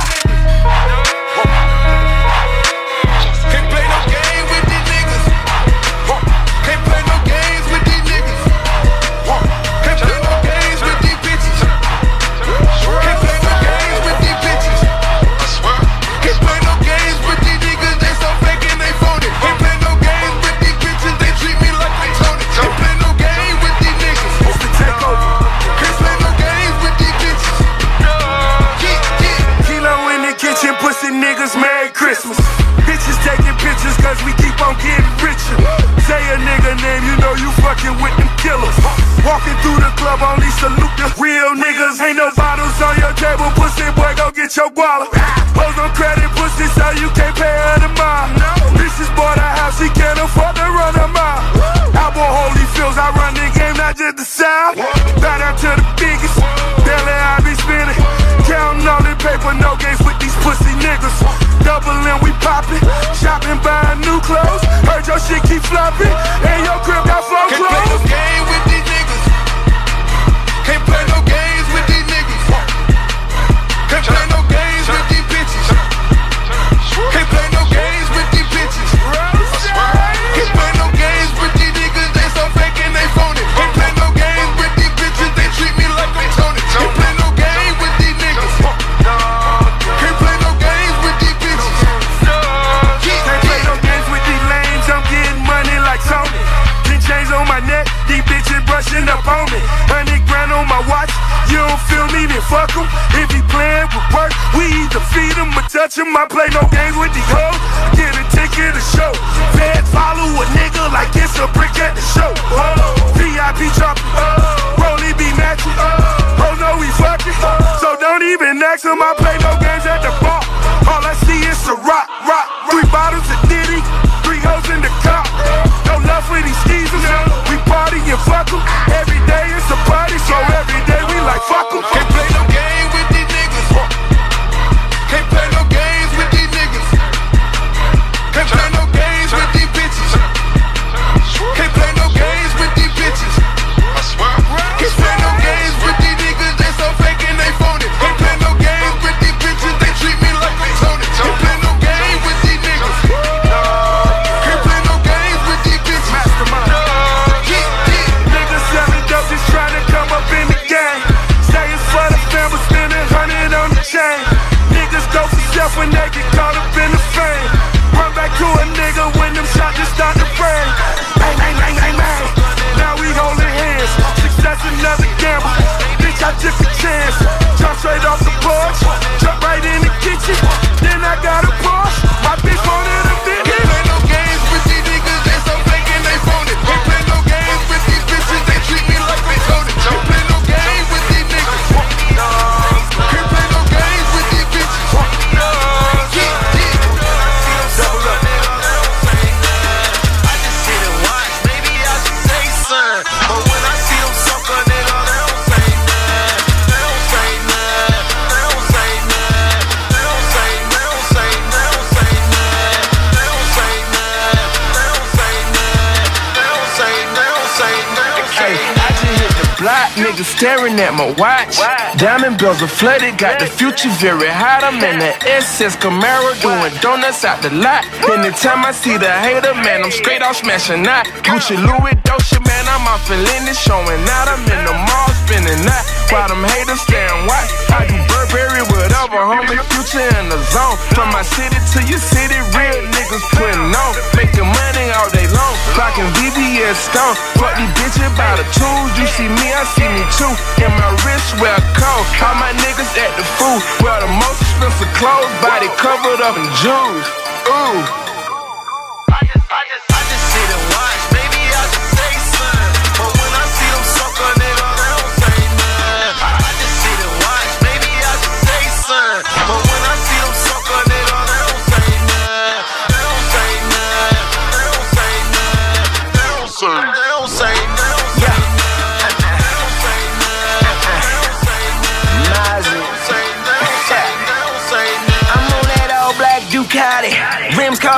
at my watch. Diamond bells are flooded, got the future very hot. I'm in the SS Camaro doing donuts out the lot. Anytime I see the hater, man, I'm straight off smashing that. Gucci Louis Dolce, man, I'm off in it, showing out. I'm in the mall spinning that. While them haters stand watch. I do Prairie, whatever, homie. Future in the zone. From my city to your city, real niggas putting on. Making money all day long. Clocking VVS stone. Fuck these bitches by the tools. You see me, I see me too. And my wrist where well cold. All my niggas at the food. Wear well, the most expensive clothes. Body covered up in jewels. Ooh.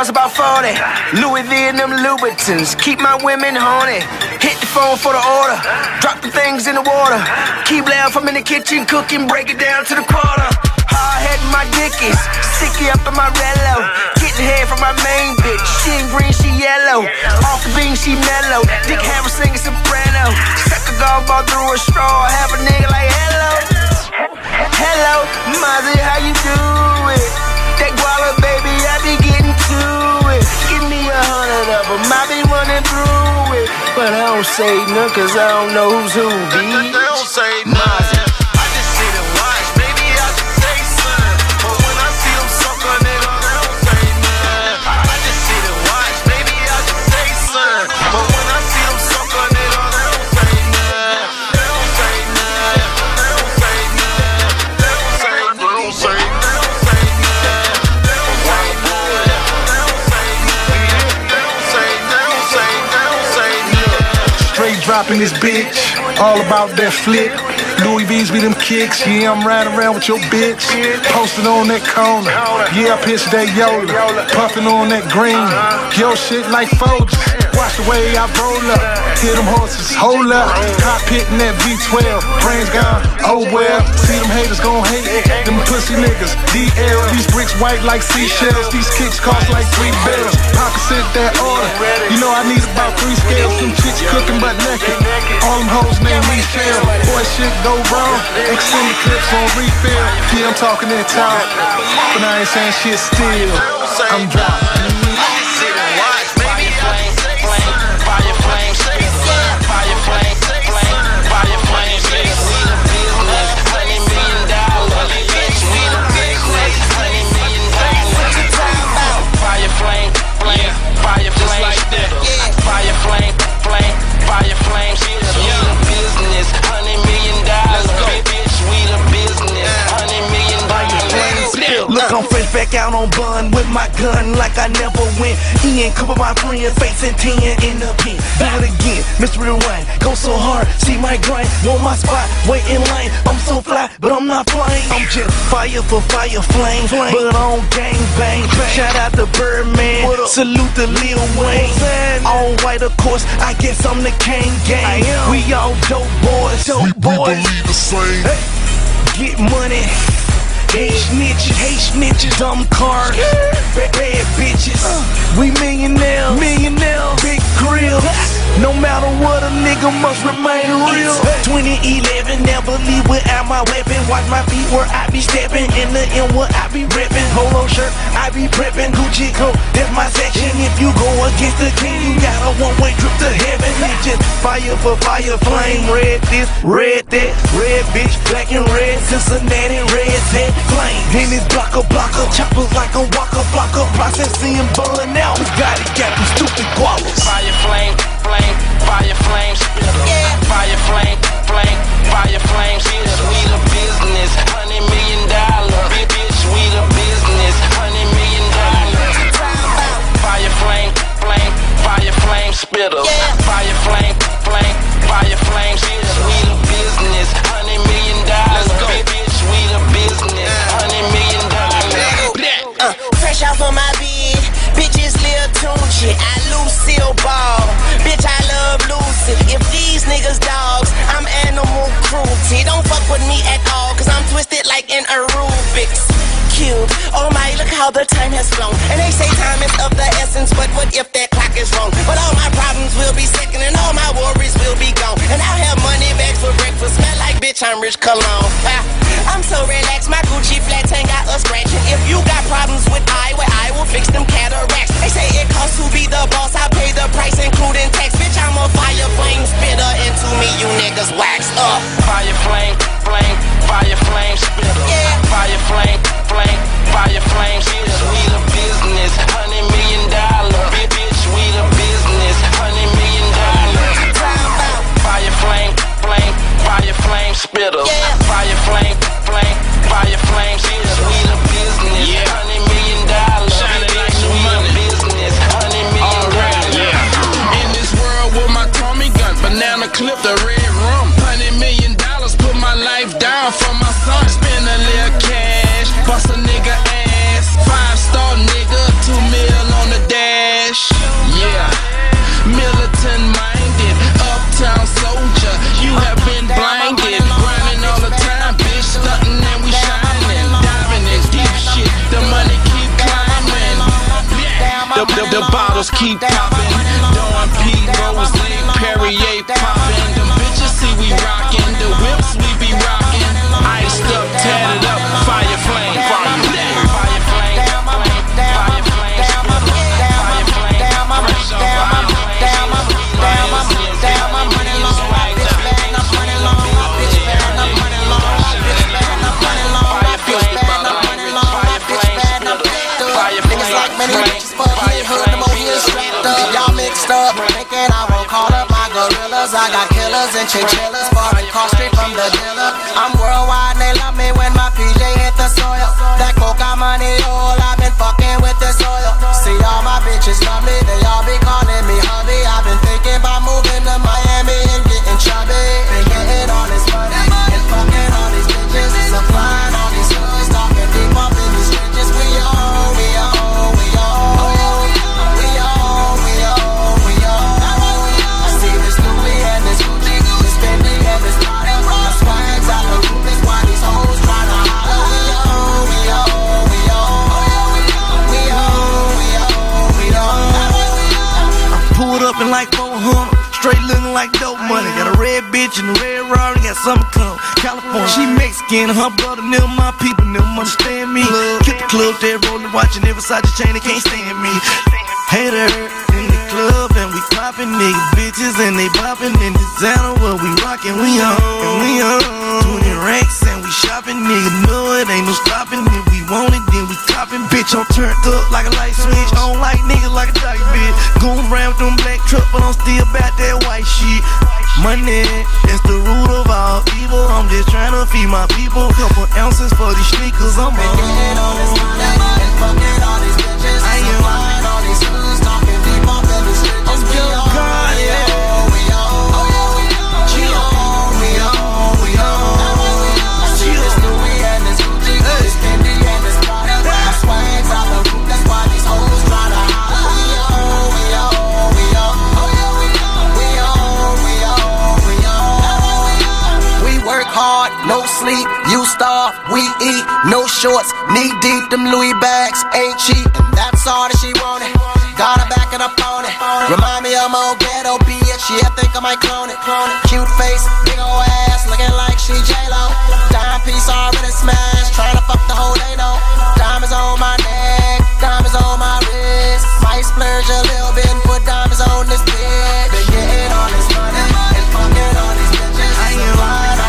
cost about 40. Louis V and them Louboutins. Keep my women horny. Hit the phone for the order. Drop the things in the water. Keep loud from in the kitchen cooking. Break it down to the quarter. Hard head in my dickies. sticky up in my rello. Getting head from my main bitch. She green, she yellow. Off the bean, she mellow. Dick Harris singing soprano. Suck a golf ball through a straw. Have a nigga like hello. Hello, Mozzie, how you do it? That guava baby, I be do it. Give me a hundred of them, I be running through it. But I don't say none, cause I don't know who's who, Be. They don't say none. Dropping this bitch. All about that flick. Louis V's be them kicks. Yeah, I'm riding around with your bitch. Posted on that corner. Yeah, I pitched that Yola. Puffing on that green. Yo shit like Folgers. Watch the way I roll up. Hear them horses, hold up. Cockpit in that V12. Brains gone, oh well. See them haters gon' hate. Them pussy niggas. DL, these bricks white like seashells. These kicks cost like three bells. Pocket sent that order. You know I need about three scales. Some chicks cooking but naked. All them hoes named Michelle. Boy, shit go wrong. Extended clips on refill. Yeah, I'm talking that talk. But I ain't saying shit still. I'm dropping. Fresh back out on bun with my gun like I never went. Ain't couple my friends facing 10 in the pen. Do it again, Mr. Rewind. Go so hard, see my grind. Want my spot, wait in line. I'm so fly, but I'm not flying. I'm just fire for fire, flame, but on gang bang. Shout out to Birdman, salute to Lil Wayne. All white, of course, I guess I'm the Kane gang. We all dope boys, dope boys. Hey, get money. Hate snitches, hate snitches, dumb cars, bad, bad bitches. We millionaires, millionaires, big grills. No matter what, a nigga must remain real. 2011, never leave without my weapon. Watch my feet where I be stepping. In the end, where I be ripping. Polo shirt, I be prepping. Gucci coat, that's my section. If you go against the king, you got a one way trip to heaven. Just fire for fire, flame. Red this, red that, red bitch, black and red. Cincinnati, red flame. Then it's blocker, blocker, like a walker, blocker. Processing and out. We got it, got them stupid. Fire flame, flame, fire flames. Yeah. Fire flame, flame, fire flames. Bitch, we the business, hundred million dollar. Bitch, we the business, hundred million dollar. Fire flame, flame, fire flame spitter. Fire flame, flame, fire flames. Bitch, we fresh off of my bed, bitches Lil Tunechi, I Lucille Ball, bitch I love Lucy. If these niggas dogs, I'm animal cruelty. Don't fuck with me at all, cause I'm twisted like a Rubik's. Cube, oh my, look how the time has flown. And they say time is of the essence, but what if that clock is wrong? But all my problems will be second and all my worries will be gone. And I'll have money bags for breakfast, smell like bitch, I'm rich cologne. I'm so relaxed, my Gucci flats ain't got a scratch. And if you got problems with I, well, I will fix them cataracts. They say it costs to be the boss, I pay the price, including tax. Bitch, I'm a fire flame spitter, and to me, you niggas wax up. Fire flame, flame, fire flame spitter. Yeah. Fire flame, flame, fire flames. Bitch, we the business, hundred million dollar. Bitch, we the business, hundred million dollar. Fire flame, flame, fire flame spitter. Yeah. Fire flame, flame, fire flames. Bitch, clip the red rum. Hundred million dollars, put my life down for my son. Spend a little cash, bust a nigga ass. Five star nigga, two mil on the dash. Yeah, militant minded, uptown soldier. You have been blinded, grinding all the time, bitch, stunting and we shining. Diving in deep shit, the money keep climbing. The, the, the bottles keep popping. Got and chinchillas, foreign call straight from the dealer. I'm worldwide, they love me when my PJ hit the soil. That coca money, all I've money. Got a red bitch and a red Rari, got something come. California, she Mexican, her brother, them my people, them understand me. Get the club, they rolling, watching every side of the chain, they can't stand me. Hater in the club popping niggas, bitches, and they popping in designer. What we rockin', we on, and we on. 20 racks, and we shopping, nigga. No, it ain't no stopping. If we want it, then we copping. Bitch, I'm turned up like a light switch. I don't like niggas like a dog bitch. Going around with them black truck, but I'm still about that white shit. Money, that's the root of all evil. I'm just trying to feed my people. Couple ounces for these sneakers, I'm on. all this money and fucking all these bitches. I am all these hoes sleep, you starve, we eat, no shorts, knee deep, them Louis bags ain't cheap, and that's all that she wanted. Got her back and up on it. Remind me of my old ghetto bitch, yeah, I think I might clone it. Cute face, big ol' ass, looking like she J-Lo. Dime piece already smashed, tryna fuck the whole day though. Diamonds on my neck, diamonds on my wrist. Might splurge a little bit and put diamonds on this bitch. Been getting all this money and fucking all these bitches. I ain't lying,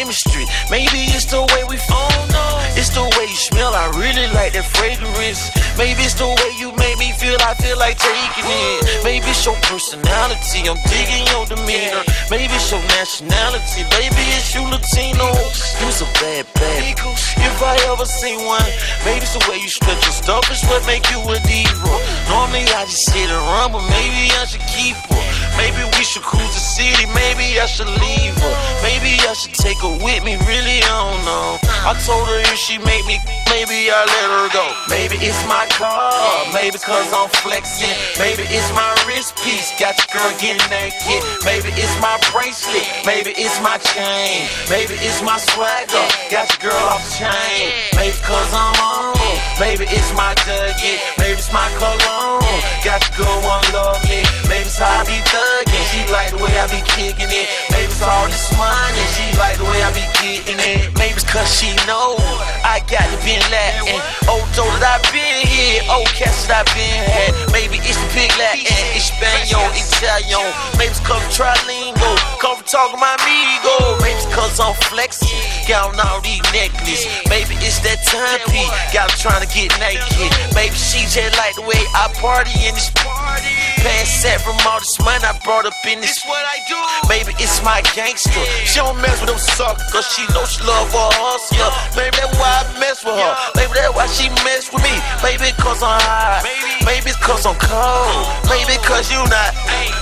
chemistry. Maybe it's the way we phone. It's the way you smell. I really like that fragrance. Maybe it's the way you make me feel. I feel like taking it. Maybe it's your personality. I'm digging your demeanor. Maybe it's your nationality. Baby, it's you Latino. You's a bad bad. If I ever see one, maybe it's the way you stretch your stuff is what make you a diva. Normally I just sit around, but maybe I should keep her. Maybe we should cruise the city. Maybe I should leave her. Maybe I should take her with me. Really, I don't know. I told her if she make me, maybe I let her go. Maybe it's my car. Maybe cause I'm flexing. Maybe it's my wrist piece. Got your girl getting naked. Maybe it's my bracelet. Maybe it's my chain. Maybe it's my swagger. Got your girl off the chain. Maybe cause I'm on. Maybe it's my Dougie. Maybe it's my cologne. Got your girl one love me. Maybe it's how I be thugging. She like the way I be kicking it. Maybe all this money. She like the way I be getting it. Maybe it's cause she know I got to be Latin. Oh, told that I been here. Oh, cats that I been had. Maybe it's the big Latin. Espanol, Italian. Maybe it's cause I'm trilingual. Come from talking my amigo. Maybe it's cause I'm flexing. Got on all these necklaces. Maybe it's that timepiece. Got her trying to get naked. Maybe she just like the way I party in this party. Pants set from all this money I brought up in this. this. what I do. Maybe it's my gangster. She don't mess with them suckers. Cause she know she love a hustler. Maybe that's why I mess with her. Maybe that's why she mess with me. Maybe cause I'm high. Maybe it's cause I'm cold. Maybe cause you not.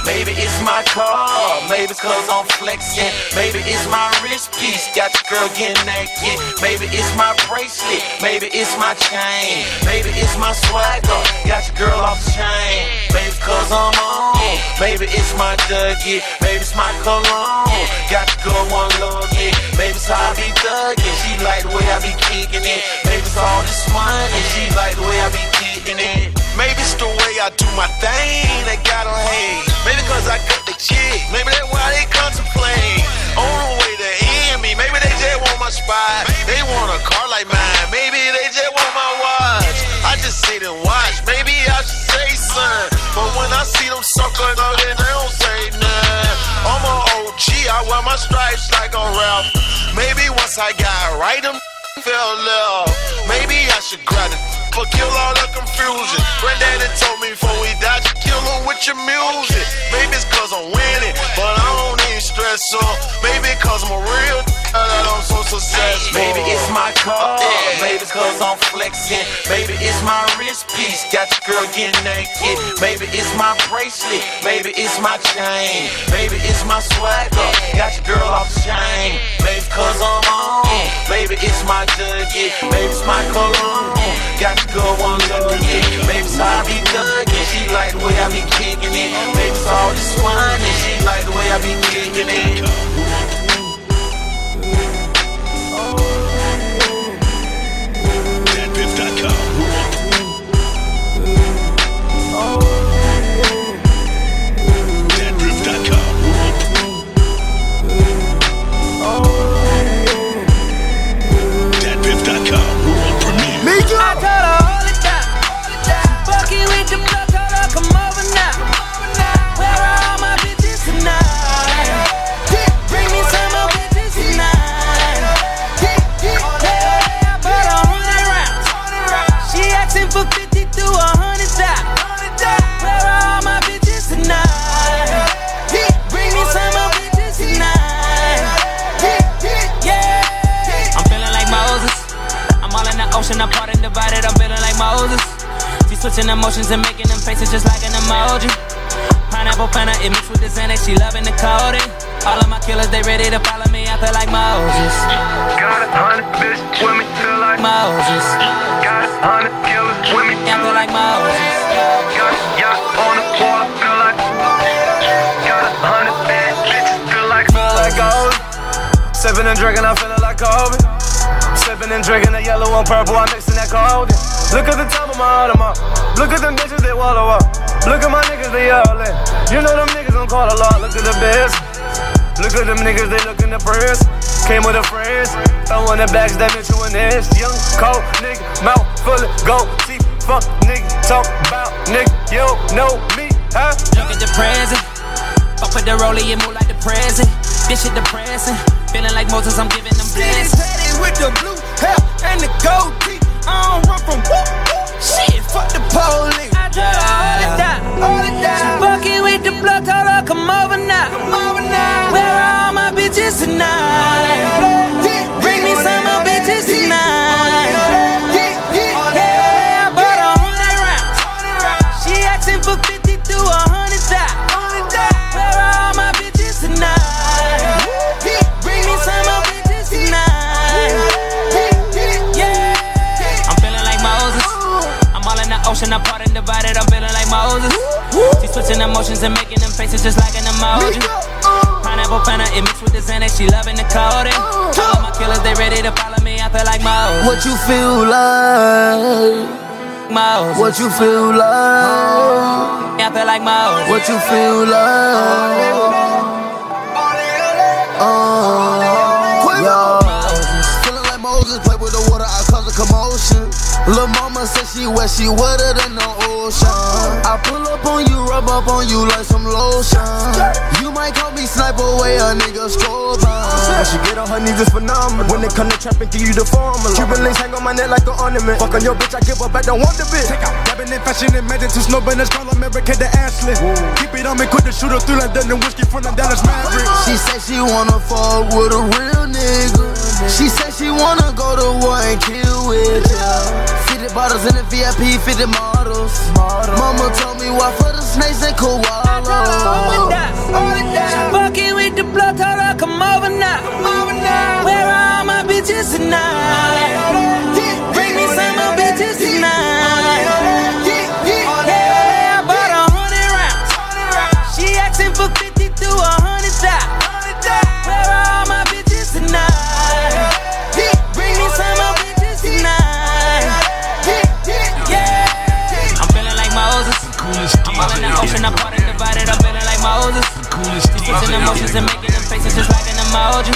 Maybe it's my car. Maybe it's cause I'm flexing. Maybe it's my wrist piece. Got your girl getting naked. Maybe it's my bracelet. Maybe it's my chain. Maybe it's my swagger. Got your girl off the chain. Maybe cause I'm on. Maybe it's my Dougie. Maybe it's my cologne. Got your girl one love me. Maybe I be thugging. She like the way I be kicking it. Maybe all this money. She like the way I be kicking it. Maybe it's the way I do my thing that got her hate. Maybe cause I got the chick. Maybe that's why they contemplate. On the way to end me. Maybe they just want my spot. They want a car like mine. Maybe they just want my watch. I just sit and watch. Maybe I should say something. But when I see them sucking up, they don't I wear my stripes like a rap. Maybe once I got right, them fell love. Maybe I should grab it. For kill all the confusion. Granddaddy told me before we die, you kill him with your music. Maybe it's cause I'm winning, but I don't need stress on. Maybe cause I'm a real I'm so successful. Maybe it's my car, uh, maybe cause I'm flexing. Maybe it's my wrist piece, got your girl getting naked. Maybe it's my bracelet, maybe it's my chain. Maybe it's my swagger, got your girl off the chain. Maybe cause I'm on, maybe it's my junkie. Maybe it's my cologne, got your girl one look it. Maybe it's how I be thugging, she like the way I be kicking it. Maybe it's all this wine and she like the way I be kicking it. I told her, hold it down. Fucking with the blood, told her, come over now. Where are all my bitches tonight? Bring me some bitches tonight. I a hundred rounds. She for 50 to a hundred thousand. All in the apart and divided. I'm feeling like Moses. She switching emotions and making them faces just like an emoji. Pineapple Fanta, it mixed with the Xanax. She loving the coding. All of my killers, they ready to follow me. I feel like Moses. Got a hundred bitches with me, feel like Moses. Got a hundred killers with me, I feel like Moses. Got a yacht on the water, feel like Got a hundred bad bitches, feel like Feel like gold. Sipping and drinking, I'm feeling like Kobe. Sipping and drinking that yellow and purple, I'm mixing that cold. Look at the top of my Audemars. Look at them bitches, they wallow up. Look at my niggas, they yelling. You know them niggas don't call a lot. Look at the biz. Look at them niggas, they looking to press. Came with a friends. Throwing the bags that bitch you in this. Young, cold nigga, mouth full of gold teeth. Fuck nigga, talk about nigga. You don't know me, huh? Look at the present. Fuck with the rollie, it move like the present. This shit depressing. Feeling like Moses, I'm giving them blessings. Steady with the blue hair and the gold teeth. I don't run from whoop, whoop. Shit, fuck the police. I told her, hold it down. Hold it down. She fucking with the blood, told oh, her, come over now. Come over now. Where are all my bitches tonight? Some the apart and divided. I'm feeling like Moses. She switching emotions and making them faces just like an emoji. Pineapple Fanta, it mixed with the Xanax. She loving the codeine. All my killers, they ready to follow me. I feel like Moses. What you feel like? Moses. What you feel like? I feel like Moses. What you feel like? Uh, Lil' mama said she wet, she wetter than the ocean. I pull up on you, rub up on you like some lotion. You might call me sniper, way a nigga score When she get on her knees, it's phenomenal. When it come to trapping, give you the formula. Cuban links hang on my neck like an ornament. Fuck on your bitch, I give up, I don't want the bitch. Take out, dabbing in fashion and magic to snow banners, call America the Ashley. Keep it on me, quick to shoot her through like London whiskey from the Dallas Mavericks. She said she wanna fuck with a real nigga. She said she wanna go to war and kill with ya. 50 bottles in the VIP, 50 models. Mama told me why for the snakes and koalas. She fucking with the blood, told her come over now. Where are all my bitches tonight? Moses. She switching emotions and making them faces just like an emoji.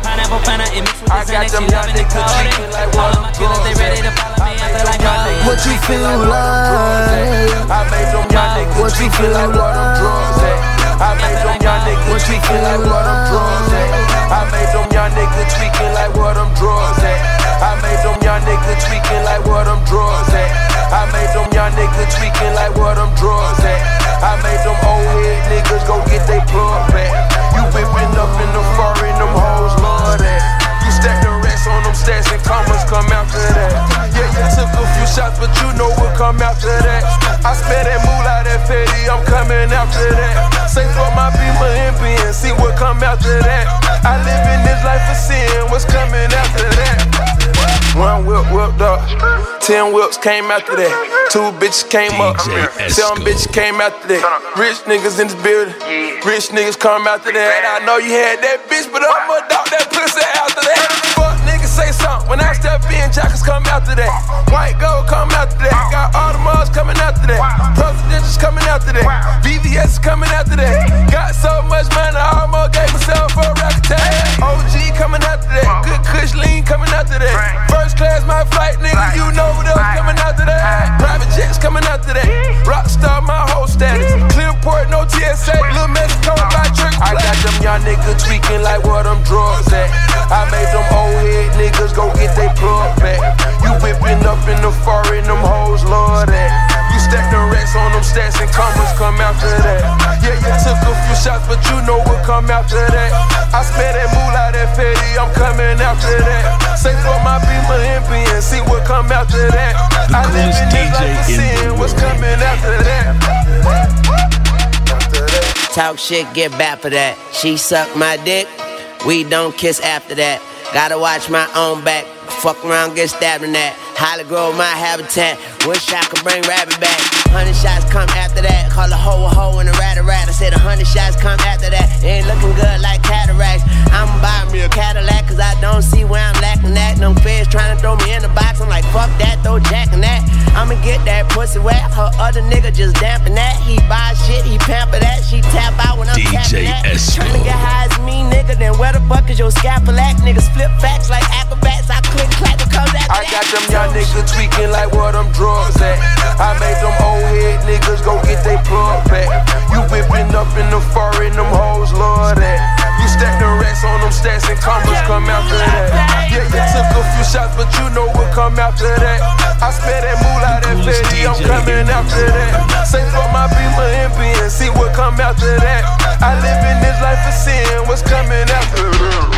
Pineapple Fanta, it mixed with the Xanax. She loving the codeine. All of my killers, they ready to follow me. I feel like Moses. What you feel like? I made them young niggas What you tweaking feel like what them drugs at. I made them young niggas tweaking like what them drugs at. I made them young niggas tweaking like what them drugs at. I made them young niggas tweaking like what them drugs at. I made them young niggas tweaking like what them drugs at. I made them old head niggas go get they plug back. You whipping up in the foreign, them hoes love that you stack the racks on them stats and commas come after that. Yeah, you took a few shots, but you know what come after that. I spent that moolah, that fatty, I'm coming after that. Say for my beamer and see what come after that. I live in this life for sin, what's coming after that? One whip whipped up, ten whips came after that. Two bitches came up, seven bitches came after that. Rich niggas in this building, rich niggas come after that. I know you had that bitch, but I'ma dog that pussy after that. Say something when I step in, jackets come after that. White gold come after that. Got all the Audemars coming after that. Presidentials coming after that. VVS is coming after that. Got so much money, I almost gave myself a record tag. OG coming after that. Good Kush lean coming after that. First class, my flight, nigga, you know what else coming after that. Private jets coming after that. Rockstar, my whole status. Clearport, no TSA. Little Mexico, by trick. I got them young niggas tweaking like where them drugs at. I made them old head niggas go get they plug back. You whipping up in the foreign, them hoes love that. You stack the racks on them stats and commas come after that. Yeah, you took a few shots, but you know what come after that. I spent that moolah, that fatty, I'm coming after that. Say for my beamer and being, see what come after that. I live in this life for sin, what's coming after that? Talk shit, get back for that. She suck my dick, we don't kiss after that. Gotta watch my own back. Fuck around, get stabbed in that. Holly Grove, my habitat. Wish I could bring rabbit back. Hundred shots come after that. Call a hoe a hoe and a rat a rat. I said a hundred shots come after that. Ain't looking good like cataracts. I'm buying me a Cadillac, cause I don't see where I'm lacking that. Them feds trying to throw me in the box. I'm like, fuck that, throw Jack in that. I'ma get that pussy wet. Her other nigga just damping that. He buy shit, he pamper that. She tap out when I'm DJ that. Esco. Tryna get high as me, nigga. Then where the fuck is your scalpel at? Niggas flip facts like acrobats. I click clack because that. I got them young niggas tweaking like where them drugs at. I made them old head niggas go get they plug back. You whipping up in the fur foreign, them hoes love that. You stack the racks on them stacks and commas come after that. Yeah, you took a few shots, but you know what come after that. I spent that moolah, that fatty, I'm coming after that. Say for my beamer and being, see what come after that. I live in this life of sin, what's coming after